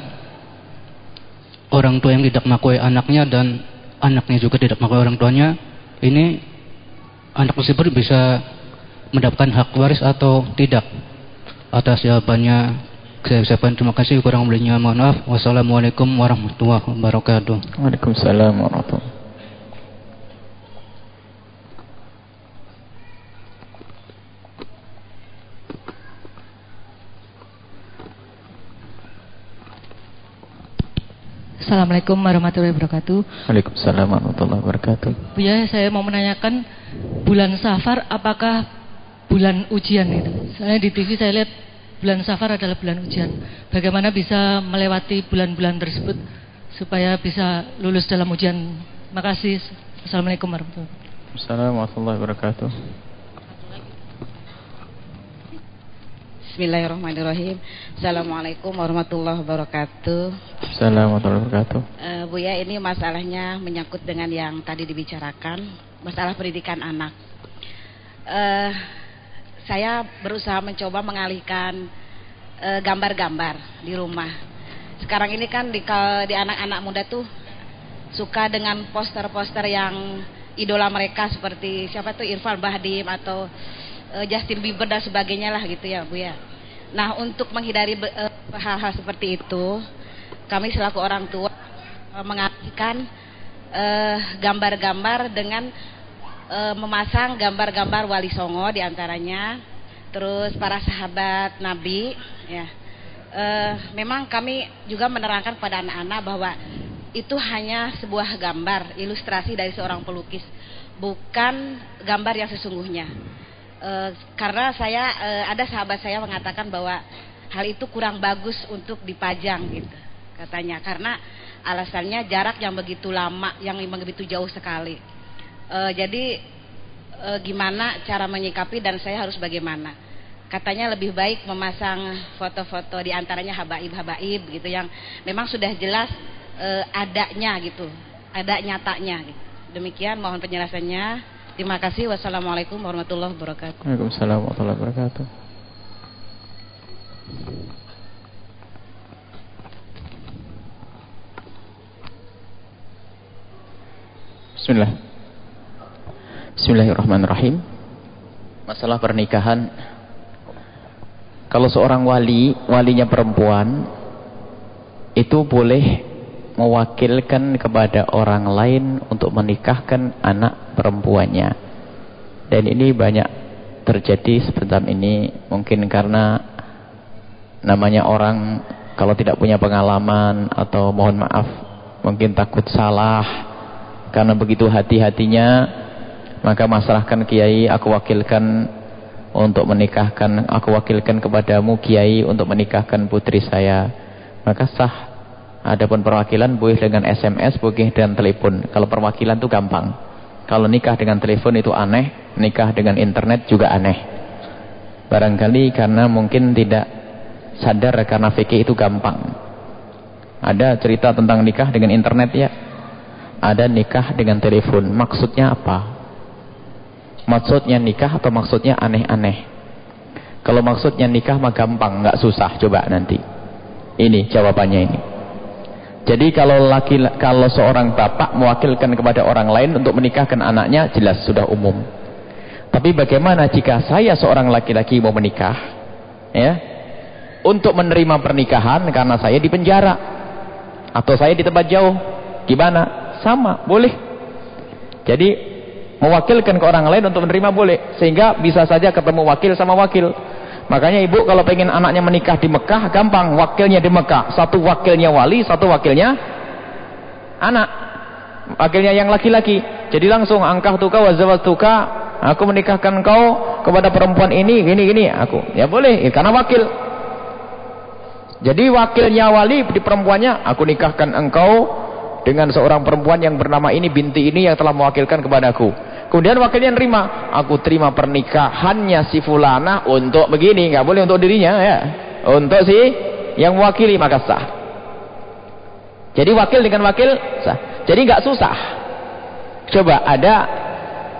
orang tua yang tidak mengakui anaknya dan anaknya juga tidak mengakui orang tuanya, ini anak tersebut bisa mendapatkan hak waris atau tidak? Atas jawabannya saya ucapkan terima kasih kurang lebihnya mohon maaf. Wassalamualaikum warahmatullahi wabarakatuh.
Waalaikumsalam warahmatullahi
Assalamualaikum warahmatullahi wabarakatuh.
Waalaikumsalam warahmatullahi wabarakatuh.
Bu ya, saya mau menanyakan bulan Safar apakah bulan ujian itu. Saya di TV saya lihat bulan Safar adalah bulan ujian. Bagaimana bisa melewati bulan-bulan tersebut supaya bisa lulus dalam ujian. Makasih. Assalamualaikum warahmatullahi wabarakatuh.
Assalamualaikum warahmatullahi wabarakatuh.
Bismillahirrahmanirrahim. Assalamualaikum warahmatullahi wabarakatuh.
Assalamualaikum warahmatullahi wabarakatuh.
Uh, Bu ya, ini masalahnya menyangkut dengan yang tadi dibicarakan, masalah pendidikan anak. Uh, saya berusaha mencoba mengalihkan eh, gambar-gambar uh, di rumah. Sekarang ini kan di di anak-anak muda tuh suka dengan poster-poster yang idola mereka seperti siapa tuh Irfan Bahdim atau uh, Justin Bieber dan sebagainya lah gitu ya Bu ya. Nah, untuk menghindari eh, hal-hal uh, seperti itu, kami selaku orang tua mengalihkan gambar-gambar dengan uh, memasang gambar-gambar Wali Songo di antaranya, terus para sahabat Nabi, ya. Uh, memang kami juga menerangkan kepada anak-anak bahwa itu hanya sebuah gambar, ilustrasi dari seorang pelukis, bukan gambar yang sesungguhnya. Uh, karena saya uh, ada sahabat saya mengatakan bahwa hal itu kurang bagus untuk dipajang gitu katanya karena alasannya jarak yang begitu lama yang begitu jauh sekali uh, jadi uh, gimana cara menyikapi dan saya harus bagaimana katanya lebih baik memasang foto-foto di antaranya habaib-habaib gitu yang memang sudah jelas uh, adanya gitu ada nyatanya gitu. demikian mohon penjelasannya Terima kasih. Wassalamualaikum warahmatullahi wabarakatuh.
Waalaikumsalam warahmatullahi wabarakatuh. Bismillah. Bismillahirrahmanirrahim. Masalah pernikahan. Kalau seorang wali, walinya perempuan, itu boleh mewakilkan kepada orang lain untuk menikahkan anak perempuannya. Dan ini banyak terjadi sebentar ini mungkin karena namanya orang kalau tidak punya pengalaman atau mohon maaf mungkin takut salah karena begitu hati-hatinya maka masalahkan kiai aku wakilkan untuk menikahkan aku wakilkan kepadamu kiai untuk menikahkan putri saya maka sah Adapun perwakilan boleh dengan SMS, boleh dengan telepon. Kalau perwakilan itu gampang. Kalau nikah dengan telepon itu aneh, nikah dengan internet juga aneh. Barangkali karena mungkin tidak sadar karena fikih itu gampang. Ada cerita tentang nikah dengan internet ya. Ada nikah dengan telepon. Maksudnya apa? Maksudnya nikah atau maksudnya aneh-aneh? Kalau maksudnya nikah mah gampang, nggak susah. Coba nanti. Ini jawabannya ini. Jadi kalau laki kalau seorang bapak mewakilkan kepada orang lain untuk menikahkan anaknya jelas sudah umum. Tapi bagaimana jika saya seorang laki-laki mau menikah ya? Untuk menerima pernikahan karena saya di penjara atau saya di tempat jauh. Gimana? Sama, boleh. Jadi mewakilkan ke orang lain untuk menerima boleh sehingga bisa saja ketemu wakil sama wakil. Makanya ibu kalau pengen anaknya menikah di Mekah, gampang. Wakilnya di Mekah. Satu wakilnya wali, satu wakilnya anak. Wakilnya yang laki-laki. Jadi langsung angkah tuka wazawat tuka. Aku menikahkan kau kepada perempuan ini, gini, gini. Aku. Ya boleh, ya, karena wakil. Jadi wakilnya wali di perempuannya, aku nikahkan engkau dengan seorang perempuan yang bernama ini, binti ini yang telah mewakilkan kepadaku. Kemudian wakilnya nerima, aku terima pernikahannya si fulana untuk begini, nggak boleh untuk dirinya ya. Untuk si yang mewakili maka sah. Jadi wakil dengan wakil sah. Jadi nggak susah. Coba ada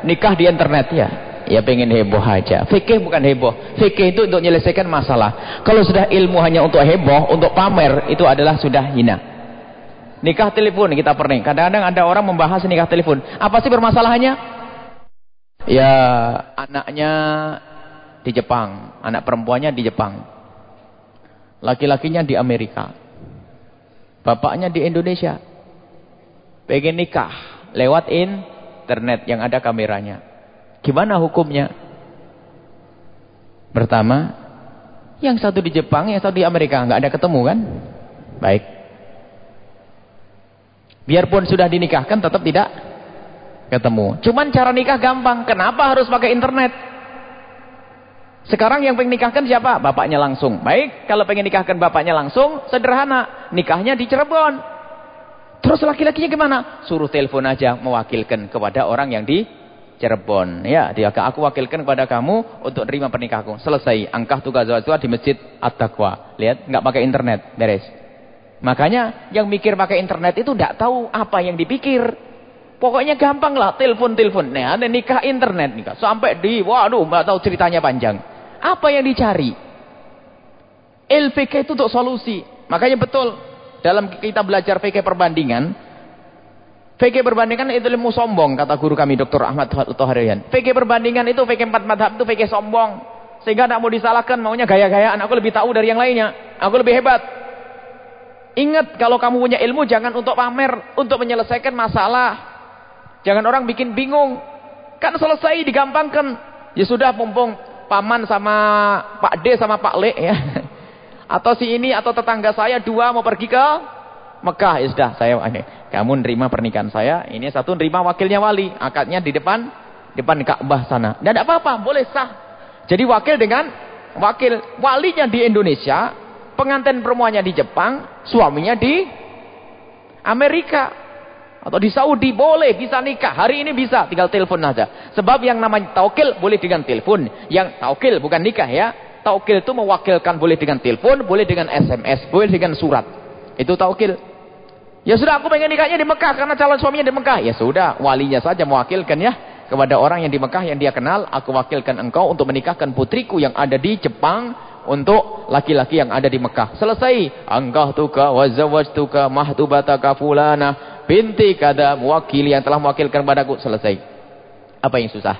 nikah di internet ya. Ya pengen heboh aja. Fikih bukan heboh. Fikih itu untuk menyelesaikan masalah. Kalau sudah ilmu hanya untuk heboh, untuk pamer, itu adalah sudah hina. Nikah telepon kita pernah. Kadang-kadang ada orang membahas nikah telepon. Apa sih permasalahannya? Ya anaknya di Jepang, anak perempuannya di Jepang. Laki-lakinya di Amerika. Bapaknya di Indonesia. Pengen nikah lewat internet yang ada kameranya. Gimana hukumnya? Pertama, yang satu di Jepang, yang satu di Amerika, nggak ada ketemu kan? Baik. Biarpun sudah dinikahkan tetap tidak ketemu. Cuman cara nikah gampang. Kenapa harus pakai internet? Sekarang yang pengen nikahkan siapa? Bapaknya langsung. Baik, kalau pengen nikahkan bapaknya langsung, sederhana. Nikahnya di Cirebon. Terus laki-lakinya gimana? Suruh telepon aja mewakilkan kepada orang yang di Cirebon. Ya, dia aku wakilkan kepada kamu untuk terima pernikahanku. Selesai. Angkah tugas tua di Masjid At-Taqwa. Lihat, nggak pakai internet, beres. Makanya yang mikir pakai internet itu nggak tahu apa yang dipikir. Pokoknya gampang lah, telepon-telepon. Nih, ada nikah internet nikah. Sampai di, waduh, nggak tahu ceritanya panjang. Apa yang dicari? LPK itu untuk solusi. Makanya betul dalam kita belajar fikih perbandingan, fikih perbandingan itu ilmu sombong kata guru kami Dr. Ahmad Toharian. Fikih perbandingan itu fikih empat madhab itu fikih sombong. Sehingga tidak mau disalahkan maunya gaya-gayaan. Aku lebih tahu dari yang lainnya. Aku lebih hebat. Ingat kalau kamu punya ilmu jangan untuk pamer, untuk menyelesaikan masalah. Jangan orang bikin bingung. Kan selesai digampangkan. Ya sudah mumpung paman sama Pak D sama Pak Le ya. Atau si ini atau tetangga saya dua mau pergi ke Mekah. Ya sudah, saya ini. Kamu nerima pernikahan saya, ini satu nerima wakilnya wali. Akadnya di depan depan Ka'bah sana. Tidak apa-apa, boleh sah. Jadi wakil dengan wakil walinya di Indonesia, pengantin perempuannya di Jepang, suaminya di Amerika. Atau di Saudi boleh bisa nikah. Hari ini bisa tinggal telepon aja. Sebab yang namanya taukil boleh dengan telepon. Yang taukil bukan nikah ya. Taukil itu mewakilkan boleh dengan telepon, boleh dengan SMS, boleh dengan surat. Itu taukil. Ya sudah aku pengen nikahnya di Mekah karena calon suaminya di Mekah. Ya sudah, walinya saja mewakilkan ya kepada orang yang di Mekah yang dia kenal, aku wakilkan engkau untuk menikahkan putriku yang ada di Jepang untuk laki-laki yang ada di Mekah. Selesai. Angkah tuka wazawaj tuka mahtubataka fulana binti kada mewakili yang telah mewakilkan padaku selesai. Apa yang susah?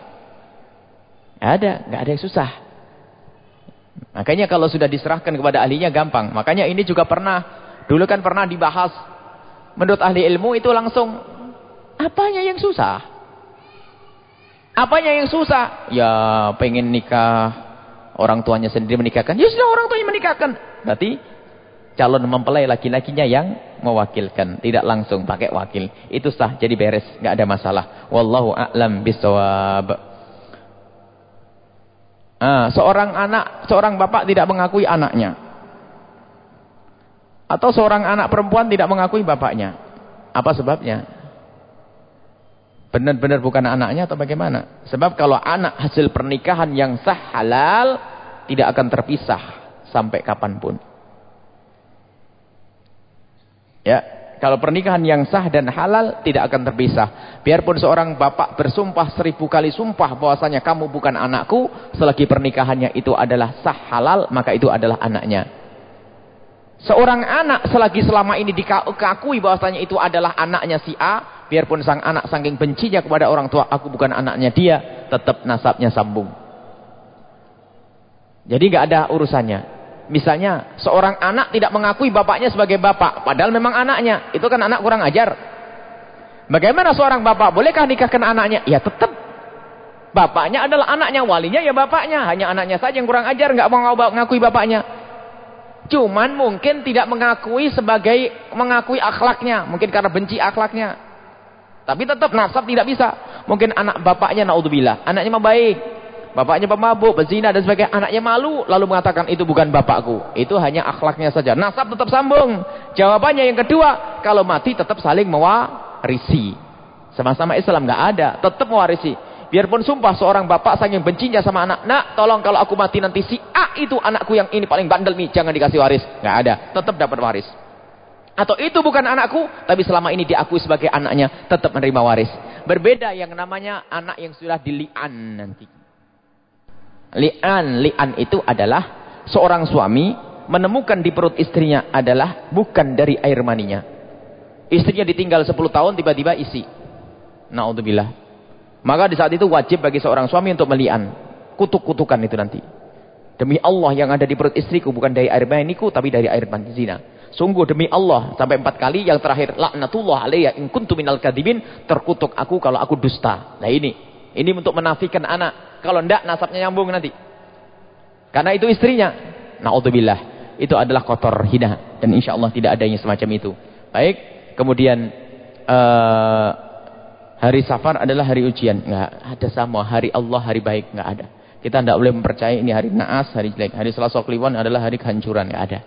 Ada nggak ada yang susah. Makanya kalau sudah diserahkan kepada ahlinya gampang. Makanya ini juga pernah dulu kan pernah dibahas. Menurut ahli ilmu itu langsung apanya yang susah? Apanya yang susah? Ya pengen nikah. Orang tuanya sendiri menikahkan. Ya sudah orang tuanya menikahkan. Berarti calon mempelai laki-lakinya yang mewakilkan, tidak langsung pakai wakil. Itu sah, jadi beres, nggak ada masalah. Wallahu a'lam bisawab. Ah, seorang anak, seorang bapak tidak mengakui anaknya. Atau seorang anak perempuan tidak mengakui bapaknya. Apa sebabnya? Benar-benar bukan anaknya atau bagaimana? Sebab kalau anak hasil pernikahan yang sah halal, tidak akan terpisah sampai kapan pun. Ya, kalau pernikahan yang sah dan halal tidak akan terpisah. Biarpun seorang bapak bersumpah seribu kali sumpah bahwasanya kamu bukan anakku, selagi pernikahannya itu adalah sah halal, maka itu adalah anaknya. Seorang anak selagi selama ini dikakui bahwasanya itu adalah anaknya si A, biarpun sang anak saking bencinya kepada orang tua, aku bukan anaknya dia, tetap nasabnya sambung. Jadi nggak ada urusannya. Misalnya seorang anak tidak mengakui bapaknya sebagai bapak. Padahal memang anaknya. Itu kan anak kurang ajar. Bagaimana seorang bapak? Bolehkah nikahkan anaknya? Ya tetap. Bapaknya adalah anaknya. Walinya ya bapaknya. Hanya anaknya saja yang kurang ajar. nggak mau mengakui bapaknya. Cuman mungkin tidak mengakui sebagai mengakui akhlaknya. Mungkin karena benci akhlaknya. Tapi tetap nasab tidak bisa. Mungkin anak bapaknya naudzubillah. Anaknya mah baik. Bapaknya pemabuk, berzina dan sebagainya. Anaknya malu lalu mengatakan itu bukan bapakku. Itu hanya akhlaknya saja. Nasab tetap sambung. Jawabannya yang kedua, kalau mati tetap saling mewarisi. Sama-sama Islam nggak ada, tetap mewarisi. Biarpun sumpah seorang bapak saking bencinya sama anak, "Nak, tolong kalau aku mati nanti si A itu anakku yang ini paling bandel nih, jangan dikasih waris." nggak ada, tetap dapat waris. Atau itu bukan anakku, tapi selama ini diakui sebagai anaknya, tetap menerima waris. Berbeda yang namanya anak yang sudah dilian nanti. Li'an, li'an itu adalah seorang suami menemukan di perut istrinya adalah bukan dari air maninya. Istrinya ditinggal 10 tahun tiba-tiba isi. Naudzubillah. Maka di saat itu wajib bagi seorang suami untuk meli'an. Kutuk-kutukan itu nanti. Demi Allah yang ada di perut istriku bukan dari air maniku tapi dari air mani zina. Sungguh demi Allah sampai empat kali yang terakhir laknatullah alaiya in kuntu minal kadibin terkutuk aku kalau aku dusta. Nah ini, ini untuk menafikan anak kalau tidak nasabnya nyambung nanti. Karena itu istrinya. Na'udzubillah. Itu adalah kotor hina. Dan insya Allah tidak adanya semacam itu. Baik. Kemudian. Uh, hari safar adalah hari ujian. Enggak ada sama. Hari Allah, hari baik. Enggak ada. Kita tidak boleh mempercayai ini hari naas, hari jelek. Hari Selasa Kliwon adalah hari kehancuran, nggak ada.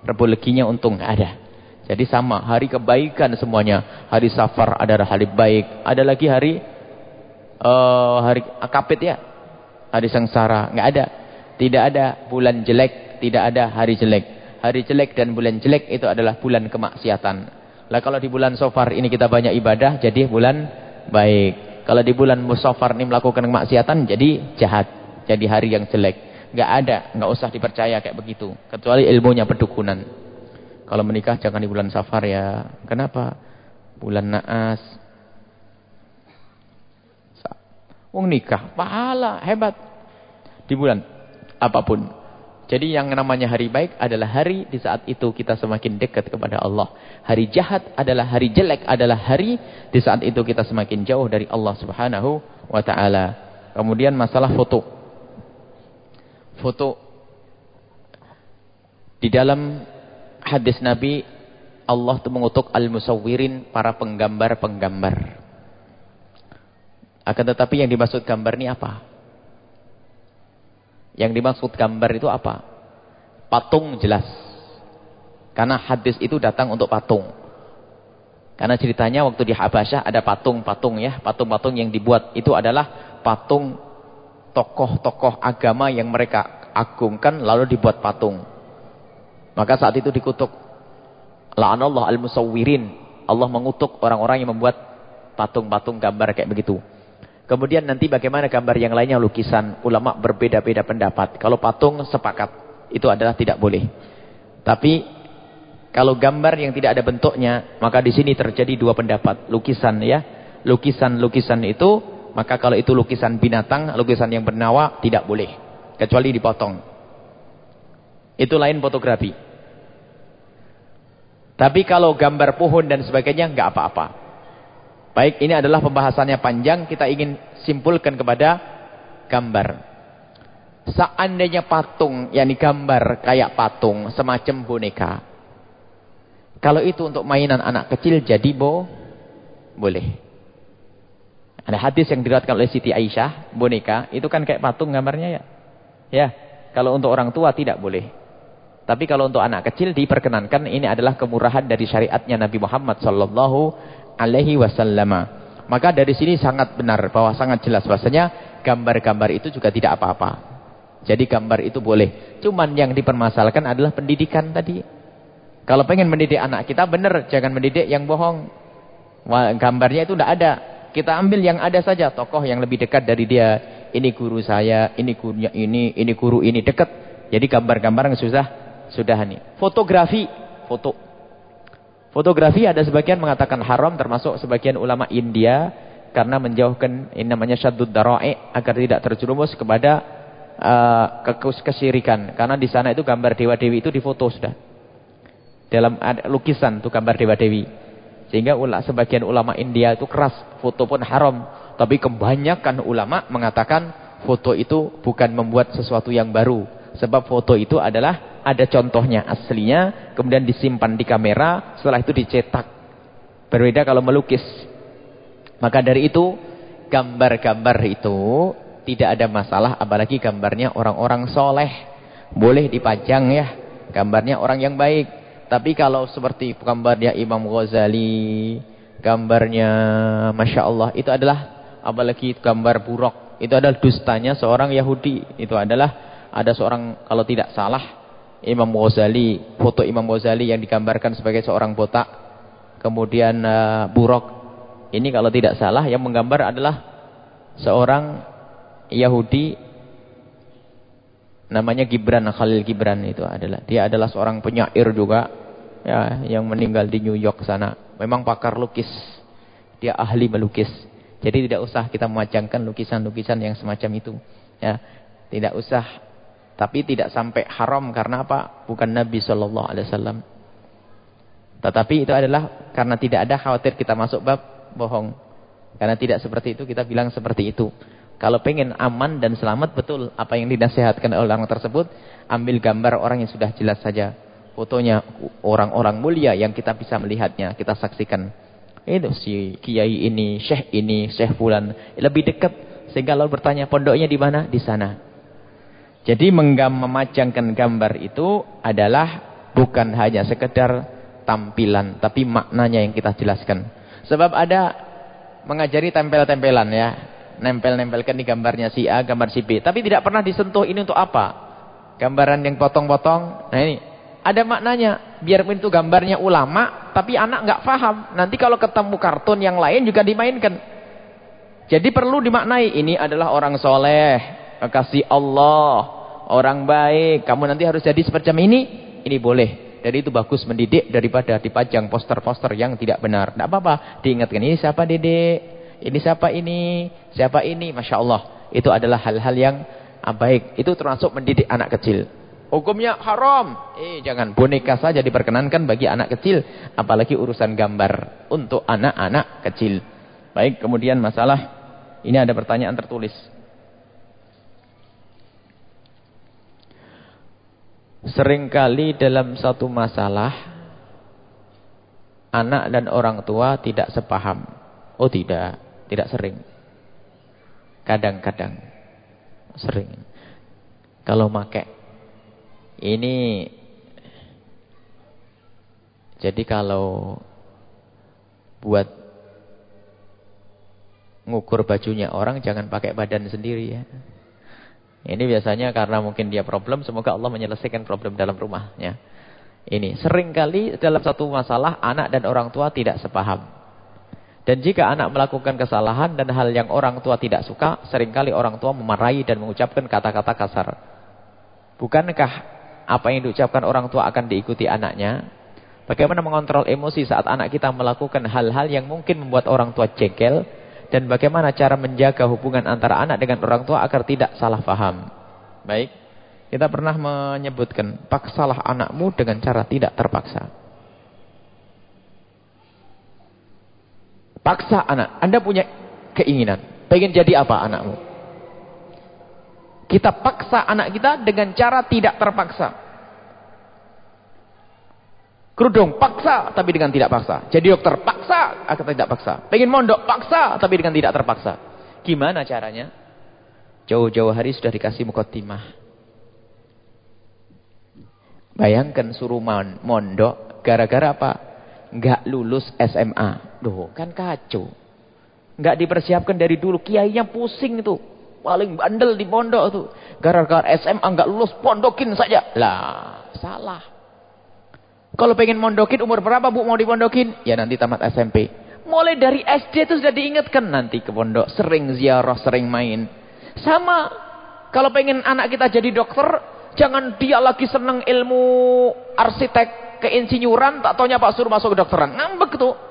Rabu leginya untung, nggak ada. Jadi sama, hari kebaikan semuanya. Hari Safar adalah hari baik. Ada lagi hari uh, hari akapit ya. Hari sengsara, nggak ada. Tidak ada bulan jelek, tidak ada hari jelek. Hari jelek dan bulan jelek itu adalah bulan kemaksiatan. Lah kalau di bulan Safar ini kita banyak ibadah, jadi bulan baik. Kalau di bulan Musafar ini melakukan kemaksiatan, jadi jahat jadi hari yang jelek. Nggak ada, nggak usah dipercaya kayak begitu. Kecuali ilmunya pedukunan. Kalau menikah jangan di bulan safar ya. Kenapa? Bulan naas. Wong nikah, pahala, hebat. Di bulan apa pun. Jadi yang namanya hari baik adalah hari di saat itu kita semakin dekat kepada Allah. Hari jahat adalah hari jelek adalah hari di saat itu kita semakin jauh dari Allah Subhanahu wa taala. Kemudian masalah foto foto. Di dalam hadis Nabi, Allah itu mengutuk al-musawwirin, para penggambar-penggambar. Akan tetapi yang dimaksud gambar ini apa? Yang dimaksud gambar itu apa? Patung jelas. Karena hadis itu datang untuk patung. Karena ceritanya waktu di Habasyah ada patung-patung ya. Patung-patung yang dibuat itu adalah patung tokoh-tokoh agama yang mereka agungkan lalu dibuat patung. Maka saat itu dikutuk. La'anallah al-musawwirin. Allah mengutuk orang-orang yang membuat patung-patung gambar kayak begitu. Kemudian nanti bagaimana gambar yang lainnya lukisan. Ulama berbeda-beda pendapat. Kalau patung sepakat. Itu adalah tidak boleh. Tapi kalau gambar yang tidak ada bentuknya. Maka di sini terjadi dua pendapat. Lukisan ya. Lukisan-lukisan itu maka kalau itu lukisan binatang, lukisan yang bernawa, tidak boleh. Kecuali dipotong. Itu lain fotografi. Tapi kalau gambar pohon dan sebagainya, nggak apa-apa. Baik, ini adalah pembahasannya panjang. Kita ingin simpulkan kepada gambar. Seandainya patung, yakni gambar kayak patung, semacam boneka. Kalau itu untuk mainan anak kecil, jadi bo, boleh. Ada hadis yang diriwayatkan oleh Siti Aisyah, boneka, itu kan kayak patung gambarnya ya. Ya, kalau untuk orang tua tidak boleh. Tapi kalau untuk anak kecil diperkenankan ini adalah kemurahan dari syariatnya Nabi Muhammad sallallahu alaihi wasallam. Maka dari sini sangat benar bahwa sangat jelas bahasanya gambar-gambar itu juga tidak apa-apa. Jadi gambar itu boleh. Cuman yang dipermasalahkan adalah pendidikan tadi. Kalau pengen mendidik anak kita benar, jangan mendidik yang bohong. Gambarnya itu tidak ada. Kita ambil yang ada saja, tokoh yang lebih dekat dari dia. Ini guru saya, ini gurunya ini, ini guru ini dekat. Jadi gambar-gambar yang susah, sudah ini. Fotografi, foto. Fotografi ada sebagian mengatakan haram, termasuk sebagian ulama India. Karena menjauhkan ini namanya syadud dara'i, agar tidak terjerumus kepada uh, kesyirikan. Karena di sana itu gambar dewa-dewi itu difoto sudah. Dalam lukisan itu gambar dewa-dewi. Sehingga ulama, sebagian ulama India itu keras, foto pun haram. Tapi kebanyakan ulama mengatakan foto itu bukan membuat sesuatu yang baru. Sebab foto itu adalah ada contohnya aslinya, kemudian disimpan di kamera, setelah itu dicetak. Berbeda kalau melukis. Maka dari itu, gambar-gambar itu tidak ada masalah, apalagi gambarnya orang-orang soleh. Boleh dipajang ya, gambarnya orang yang baik. Tapi kalau seperti gambarnya Imam Ghazali, gambarnya Masya Allah, itu adalah apalagi gambar buruk. Itu adalah dustanya seorang Yahudi. Itu adalah ada seorang, kalau tidak salah, Imam Ghazali, foto Imam Ghazali yang digambarkan sebagai seorang botak. Kemudian uh, buruk. Ini kalau tidak salah, yang menggambar adalah seorang Yahudi namanya Gibran Khalil Gibran itu adalah dia adalah seorang penyair juga ya yang meninggal di New York sana memang pakar lukis dia ahli melukis jadi tidak usah kita memajangkan lukisan-lukisan yang semacam itu ya tidak usah tapi tidak sampai haram karena apa bukan Nabi Shallallahu Alaihi Wasallam tetapi itu adalah karena tidak ada khawatir kita masuk bab bohong karena tidak seperti itu kita bilang seperti itu kalau pengen aman dan selamat betul apa yang dinasihatkan oleh orang tersebut, ambil gambar orang yang sudah jelas saja. Fotonya orang-orang mulia yang kita bisa melihatnya, kita saksikan. Itu si kiai ini, syekh ini, syekh fulan lebih dekat sehingga lalu bertanya pondoknya di mana? Di sana. Jadi memajangkan gambar itu adalah bukan hanya sekedar tampilan, tapi maknanya yang kita jelaskan. Sebab ada mengajari tempel-tempelan ya. Nempel-nempelkan di gambarnya si A, gambar si B. Tapi tidak pernah disentuh ini untuk apa. Gambaran yang potong-potong. Nah ini. Ada maknanya. Biarpun itu gambarnya ulama, tapi anak nggak paham. Nanti kalau ketemu kartun yang lain juga dimainkan. Jadi perlu dimaknai. Ini adalah orang soleh. Kasih Allah. Orang baik. Kamu nanti harus jadi seperti ini. Ini boleh. Jadi itu bagus mendidik daripada dipajang poster-poster yang tidak benar. Tidak apa-apa. Diingatkan, ini siapa dedek? Ini siapa ini? Siapa ini? Masya Allah. Itu adalah hal-hal yang ah, baik. Itu termasuk mendidik anak kecil. Hukumnya haram. Eh, jangan. Boneka saja diperkenankan bagi anak kecil. Apalagi urusan gambar. Untuk anak-anak kecil. Baik, kemudian masalah. Ini ada pertanyaan tertulis. Seringkali dalam satu masalah anak dan orang tua tidak sepaham. Oh tidak, tidak sering. Kadang-kadang sering. Kalau make ini jadi kalau buat ngukur bajunya orang jangan pakai badan sendiri ya. Ini biasanya karena mungkin dia problem, semoga Allah menyelesaikan problem dalam rumahnya. Ini sering kali dalam satu masalah anak dan orang tua tidak sepaham. Dan jika anak melakukan kesalahan dan hal yang orang tua tidak suka, sering kali orang tua memarahi dan mengucapkan kata-kata kasar. Bukankah apa yang diucapkan orang tua akan diikuti anaknya? Bagaimana mengontrol emosi saat anak kita melakukan hal-hal yang mungkin membuat orang tua jengkel dan bagaimana cara menjaga hubungan antara anak dengan orang tua agar tidak salah faham. Baik, kita pernah menyebutkan paksalah anakmu dengan cara tidak terpaksa. Paksa anak, Anda punya keinginan, pengen jadi apa anakmu? Kita paksa anak kita dengan cara tidak terpaksa. Kerudung paksa tapi dengan tidak paksa. Jadi dokter paksa atau tidak paksa. Pengen mondok paksa tapi dengan tidak terpaksa. Gimana caranya? Jauh-jauh hari sudah dikasih mukotimah. Bayangkan suruh mondok gara-gara apa? Enggak lulus SMA. Duh, kan kacau. Enggak dipersiapkan dari dulu. Kiainya pusing itu. Paling bandel di pondok itu. Gara-gara SMA enggak lulus, pondokin saja. Lah, salah. Kalau pengen mondokin umur berapa bu mau dipondokin? Ya nanti tamat SMP. Mulai dari SD itu sudah diingatkan nanti ke pondok. Sering ziarah, sering main. Sama. Kalau pengen anak kita jadi dokter. Jangan dia lagi seneng ilmu arsitek keinsinyuran. Tak taunya pak suruh masuk ke dokteran. Ngambek tuh.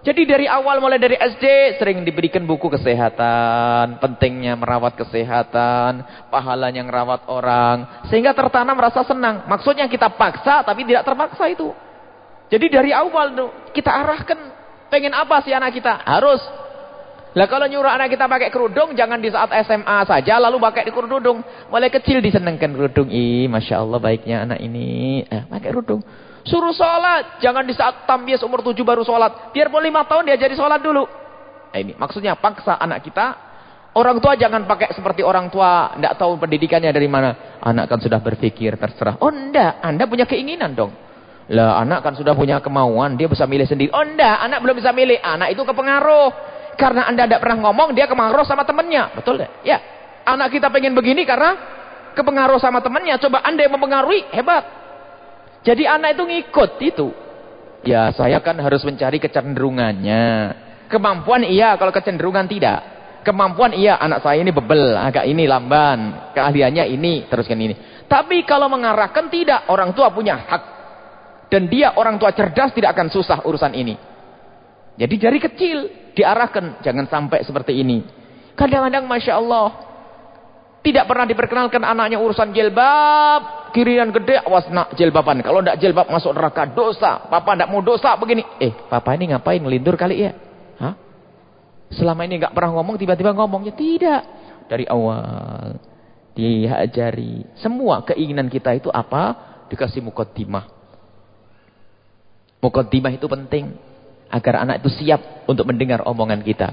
Jadi dari awal mulai dari SD sering diberikan buku kesehatan, pentingnya merawat kesehatan, pahalanya merawat orang, sehingga tertanam rasa senang. Maksudnya kita paksa tapi tidak terpaksa itu. Jadi dari awal kita arahkan pengen apa sih anak kita? Harus. Lah kalau nyuruh anak kita pakai kerudung jangan di saat SMA saja lalu pakai di kerudung. Mulai kecil disenangkan kerudung. Ih, Masya Allah baiknya anak ini. Eh, pakai kerudung. Suruh sholat. Jangan di saat tambias umur tujuh baru sholat. Biarpun lima tahun dia jadi sholat dulu. Nah ini maksudnya paksa anak kita. Orang tua jangan pakai seperti orang tua. Tidak tahu pendidikannya dari mana. Anak kan sudah berpikir terserah. Oh enggak. Anda punya keinginan dong. Lah anak kan sudah punya kemauan. Dia bisa milih sendiri. Oh enggak. Anak belum bisa milih. Anak itu kepengaruh. Karena anda tidak pernah ngomong. Dia kepengaruh sama temannya. Betul deh. Ya. Anak kita pengen begini karena kepengaruh sama temannya. Coba anda yang mempengaruhi. Hebat. Jadi anak itu ngikut itu. Ya saya kan harus mencari kecenderungannya. Kemampuan iya, kalau kecenderungan tidak. Kemampuan iya, anak saya ini bebel, agak ini lamban. Keahliannya ini, teruskan ini. Tapi kalau mengarahkan tidak, orang tua punya hak. Dan dia orang tua cerdas tidak akan susah urusan ini. Jadi dari kecil diarahkan, jangan sampai seperti ini. Kadang-kadang Masya Allah, tidak pernah diperkenalkan anaknya urusan jilbab, kirian gede, awas nak jilbaban. Kalau tidak jilbab masuk neraka, dosa. Papa tidak mau dosa begini. Eh, papa ini ngapain? Ngelindur kali ya? Hah? Selama ini nggak pernah ngomong, tiba-tiba ngomongnya. Tidak. Dari awal. Diajari. Semua keinginan kita itu apa? Dikasih mukotimah. Mukotimah itu penting. Agar anak itu siap untuk mendengar omongan kita.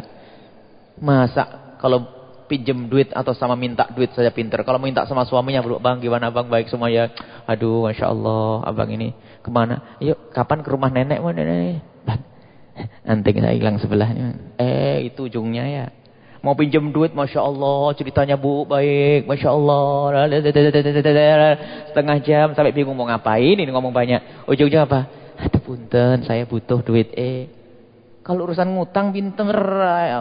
Masa kalau pinjem duit atau sama minta duit saja pinter. Kalau minta sama suaminya, bang gimana bang baik semua ya. Aduh, masya Allah, abang ini ke mana? Yuk, kapan ke rumah nenek? Mana nenek? Nanti saya hilang sebelahnya. Eh, itu ujungnya ya. Mau pinjam duit, Masya Allah. Ceritanya bu, baik. Masya Allah. Setengah jam sampai bingung mau ngapain. Ini ngomong banyak. Ujungnya apa? Aduh punten, saya butuh duit. Eh, kalau urusan ngutang pinter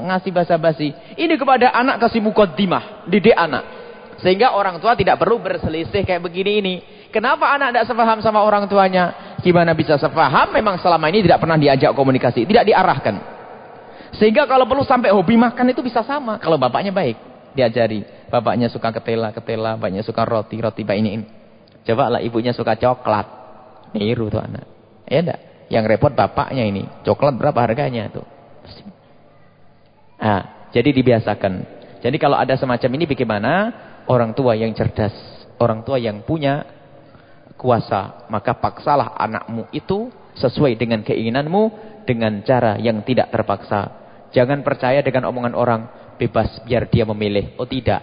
ngasih basa-basi. Ini kepada anak kasih mukaddimah, didik anak. Sehingga orang tua tidak perlu berselisih kayak begini ini. Kenapa anak tidak sepaham sama orang tuanya? Gimana bisa sepaham? Memang selama ini tidak pernah diajak komunikasi, tidak diarahkan. Sehingga kalau perlu sampai hobi makan itu bisa sama. Kalau bapaknya baik, diajari. Bapaknya suka ketela, ketela, bapaknya suka roti, roti baik ini. ini. Coba lah ibunya suka coklat. Niru tuh anak. Ya enggak? Yang repot bapaknya ini. Coklat berapa harganya tuh? Nah, jadi dibiasakan. Jadi kalau ada semacam ini bagaimana? Orang tua yang cerdas, orang tua yang punya kuasa, maka paksalah anakmu itu sesuai dengan keinginanmu dengan cara yang tidak terpaksa. Jangan percaya dengan omongan orang, bebas biar dia memilih. Oh tidak.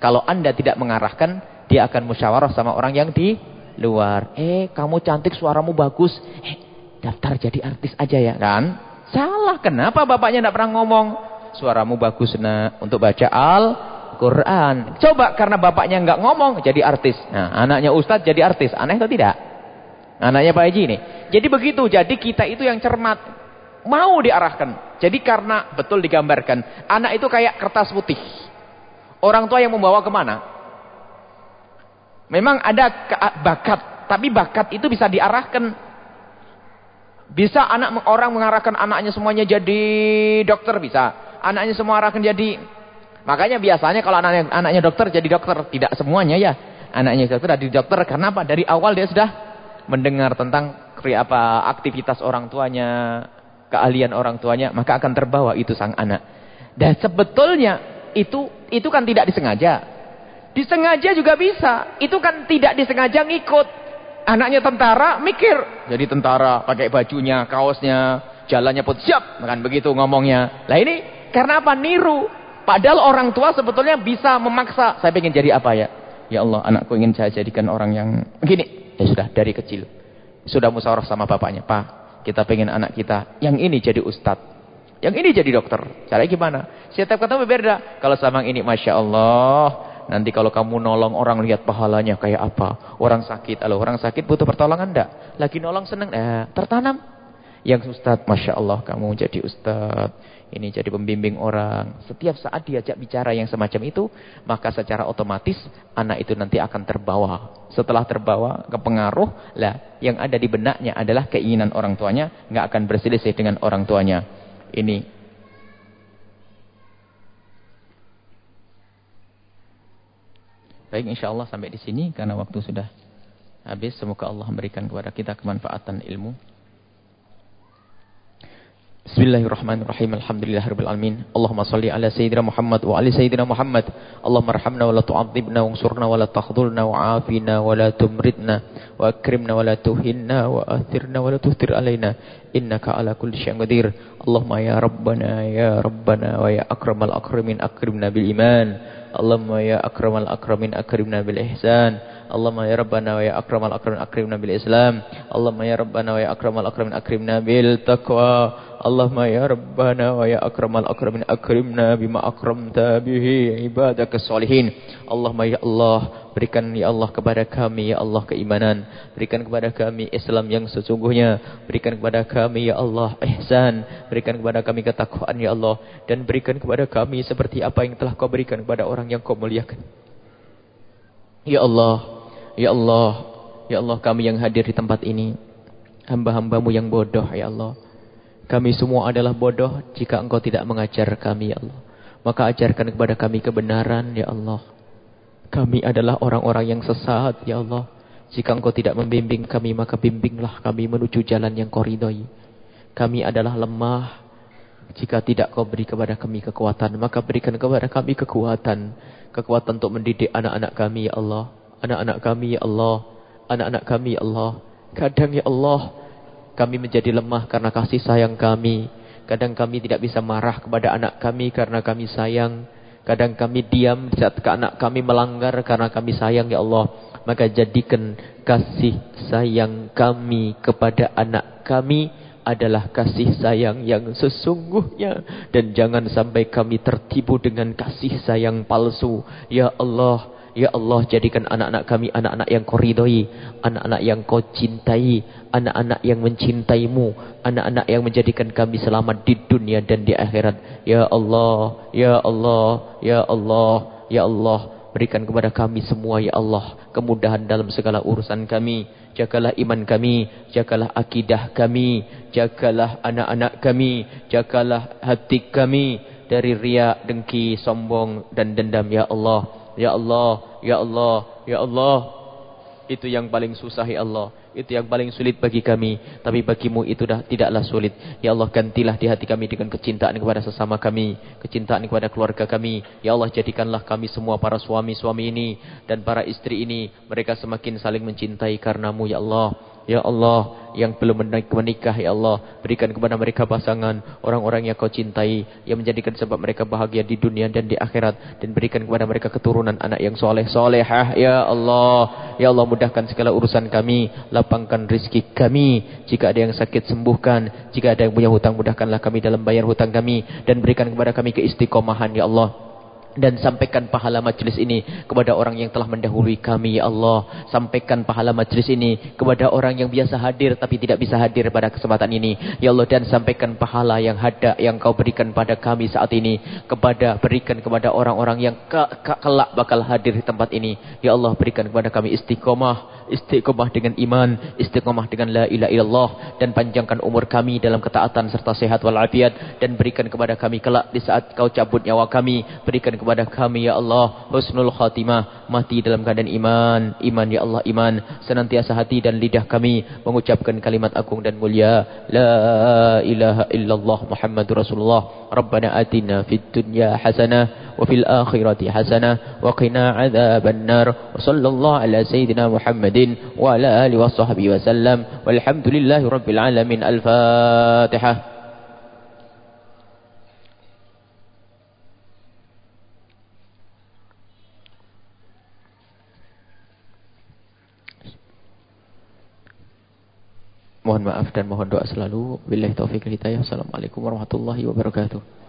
Kalau Anda tidak mengarahkan, dia akan musyawarah sama orang yang di luar. Eh, kamu cantik, suaramu bagus. Eh, daftar jadi artis aja ya kan? Salah, kenapa bapaknya tidak pernah ngomong? Suaramu bagus nak untuk baca Al-Quran. Coba karena bapaknya nggak ngomong jadi artis. Nah, anaknya Ustadz jadi artis. Aneh atau tidak? Anaknya Pak Haji ini. Jadi begitu, jadi kita itu yang cermat. Mau diarahkan. Jadi karena betul digambarkan. Anak itu kayak kertas putih. Orang tua yang membawa ke mana? Memang ada bakat. Tapi bakat itu bisa diarahkan bisa anak orang mengarahkan anaknya semuanya jadi dokter bisa. Anaknya semua arahkan jadi Makanya biasanya kalau anaknya anaknya dokter jadi dokter, tidak semuanya ya. Anaknya dokter jadi dokter karena apa? Dari awal dia sudah mendengar tentang apa aktivitas orang tuanya, keahlian orang tuanya, maka akan terbawa itu sang anak. Dan sebetulnya itu itu kan tidak disengaja. Disengaja juga bisa. Itu kan tidak disengaja ngikut. Anaknya tentara, mikir. Jadi tentara, pakai bajunya, kaosnya, jalannya pun siap. Kan begitu ngomongnya. Lah ini, karena apa? Niru. Padahal orang tua sebetulnya bisa memaksa. Saya ingin jadi apa ya? Ya Allah, anakku ingin saya jadikan orang yang begini. Ya sudah, dari kecil. Sudah musyawarah sama bapaknya. Pak, kita pengen anak kita yang ini jadi ustadz. Yang ini jadi dokter. Caranya gimana? Setiap ketemu berbeda. Kalau sama ini, Masya Allah. Nanti kalau kamu nolong orang lihat pahalanya kayak apa. Orang sakit, kalau orang sakit butuh pertolongan enggak? Lagi nolong seneng, eh, tertanam. Yang Ustaz, Masya Allah kamu jadi Ustaz. Ini jadi pembimbing orang. Setiap saat diajak bicara yang semacam itu, maka secara otomatis anak itu nanti akan terbawa. Setelah terbawa ke pengaruh, lah yang ada di benaknya adalah keinginan orang tuanya, nggak akan berselisih dengan orang tuanya. Ini Baik insya Allah sampai di sini karena waktu sudah habis. Semoga Allah memberikan kepada kita kemanfaatan ilmu. Bismillahirrahmanirrahim. Alhamdulillahirabbil alamin. Allahumma shalli ala sayyidina Muhammad wa ali sayyidina Muhammad. Allahumma arhamna wa la tu'adzibna wansurna wa la takhdhulna wa afina wa la tumridna wa akrimna wa la tuhinna wa athirna wa la tuhtir alaina innaka ala kulli syai'in qadir. Allahumma ya rabbana ya rabbana wa ya akramal akramin akrimna bil iman. Allahumma ya akramal akramin akrimna bil ihsan. Allahumma ya rabbana wa ya akramal akramin akrimna bil islam. Allahumma ya rabbana wa ya akramal akramin akrimna bil taqwa. Allahumma ya rabbana wa ya akramal akramin akrimna bima akramta bihi ibadaka salihin. Allahumma ya Allah berikan ya Allah kepada kami ya Allah keimanan. Berikan kepada kami Islam yang sesungguhnya. Berikan kepada kami ya Allah ihsan. Berikan kepada kami ketakwaan ya Allah dan berikan kepada kami seperti apa yang telah Kau berikan kepada orang yang Kau muliakan. Ya Allah, ya Allah, ya Allah kami yang hadir di tempat ini hamba-hambamu yang bodoh ya Allah. Kami semua adalah bodoh jika engkau tidak mengajar kami, ya Allah. Maka ajarkan kepada kami kebenaran, ya Allah. Kami adalah orang-orang yang sesat, ya Allah. Jika engkau tidak membimbing kami, maka bimbinglah kami menuju jalan yang kau ridhoi. Kami adalah lemah. Jika tidak kau beri kepada kami kekuatan, maka berikan kepada kami kekuatan. Kekuatan untuk mendidik anak-anak kami, ya Allah. Anak-anak kami, ya Allah. Anak-anak kami, ya Allah. Kadang, ya Allah, kami menjadi lemah karena kasih sayang kami. Kadang kami tidak bisa marah kepada anak kami karena kami sayang. Kadang kami diam saat anak kami melanggar karena kami sayang ya Allah. Maka jadikan kasih sayang kami kepada anak kami adalah kasih sayang yang sesungguhnya. Dan jangan sampai kami tertipu dengan kasih sayang palsu. Ya Allah, Ya Allah jadikan anak-anak kami anak-anak yang kau ridhoi, anak-anak yang kau cintai, anak-anak yang mencintaimu, anak-anak yang menjadikan kami selamat di dunia dan di akhirat. Ya Allah, Ya Allah, Ya Allah, Ya Allah, berikan kepada kami semua ya Allah kemudahan dalam segala urusan kami. Jagalah iman kami, jagalah akidah kami, jagalah anak-anak kami, jagalah hati kami dari riak, dengki, sombong dan dendam ya Allah. Ya Allah, Ya Allah, Ya Allah. Itu yang paling susah ya Allah. Itu yang paling sulit bagi kami. Tapi bagimu itu dah tidaklah sulit. Ya Allah gantilah di hati kami dengan kecintaan kepada sesama kami. Kecintaan kepada keluarga kami. Ya Allah jadikanlah kami semua para suami-suami ini. Dan para istri ini. Mereka semakin saling mencintai karenamu ya Allah. Ya Allah, yang belum menikah, Ya Allah, berikan kepada mereka pasangan, orang-orang yang kau cintai, yang menjadikan sebab mereka bahagia di dunia dan di akhirat, dan berikan kepada mereka keturunan anak yang soleh, solehah, Ya Allah. Ya Allah, mudahkan segala urusan kami, lapangkan rizki kami, jika ada yang sakit sembuhkan, jika ada yang punya hutang, mudahkanlah kami dalam bayar hutang kami, dan berikan kepada kami keistiqomahan, Ya Allah dan sampaikan pahala majlis ini kepada orang yang telah mendahului kami ya Allah. Sampaikan pahala majlis ini kepada orang yang biasa hadir tapi tidak bisa hadir pada kesempatan ini. Ya Allah dan sampaikan pahala yang ada yang kau berikan pada kami saat ini kepada berikan kepada orang-orang yang ke, ke, kelak bakal hadir di tempat ini. Ya Allah berikan kepada kami istiqomah istiqomah dengan iman istiqomah dengan la ilaha illallah dan panjangkan umur kami dalam ketaatan serta sehat walafiat dan berikan kepada kami kelak di saat kau cabut nyawa kami berikan kepada kami ya Allah husnul khatimah mati dalam keadaan iman. Iman ya Allah iman. Senantiasa hati dan lidah kami mengucapkan kalimat agung dan mulia. La ilaha illallah muhammadur rasulullah. Rabbana atina fid dunya hasanah wa fil akhirati hasanah wa qina adzaban nar wa sallallahu ala sayyidina muhammadin wa ala alihi wa sahbihi wa sallam. Walhamdulillahi rabbil alamin. Al-fatihah Mohon maaf dan mohon doa selalu. Billahi taufiq hidayah. Assalamualaikum warahmatullahi wabarakatuh.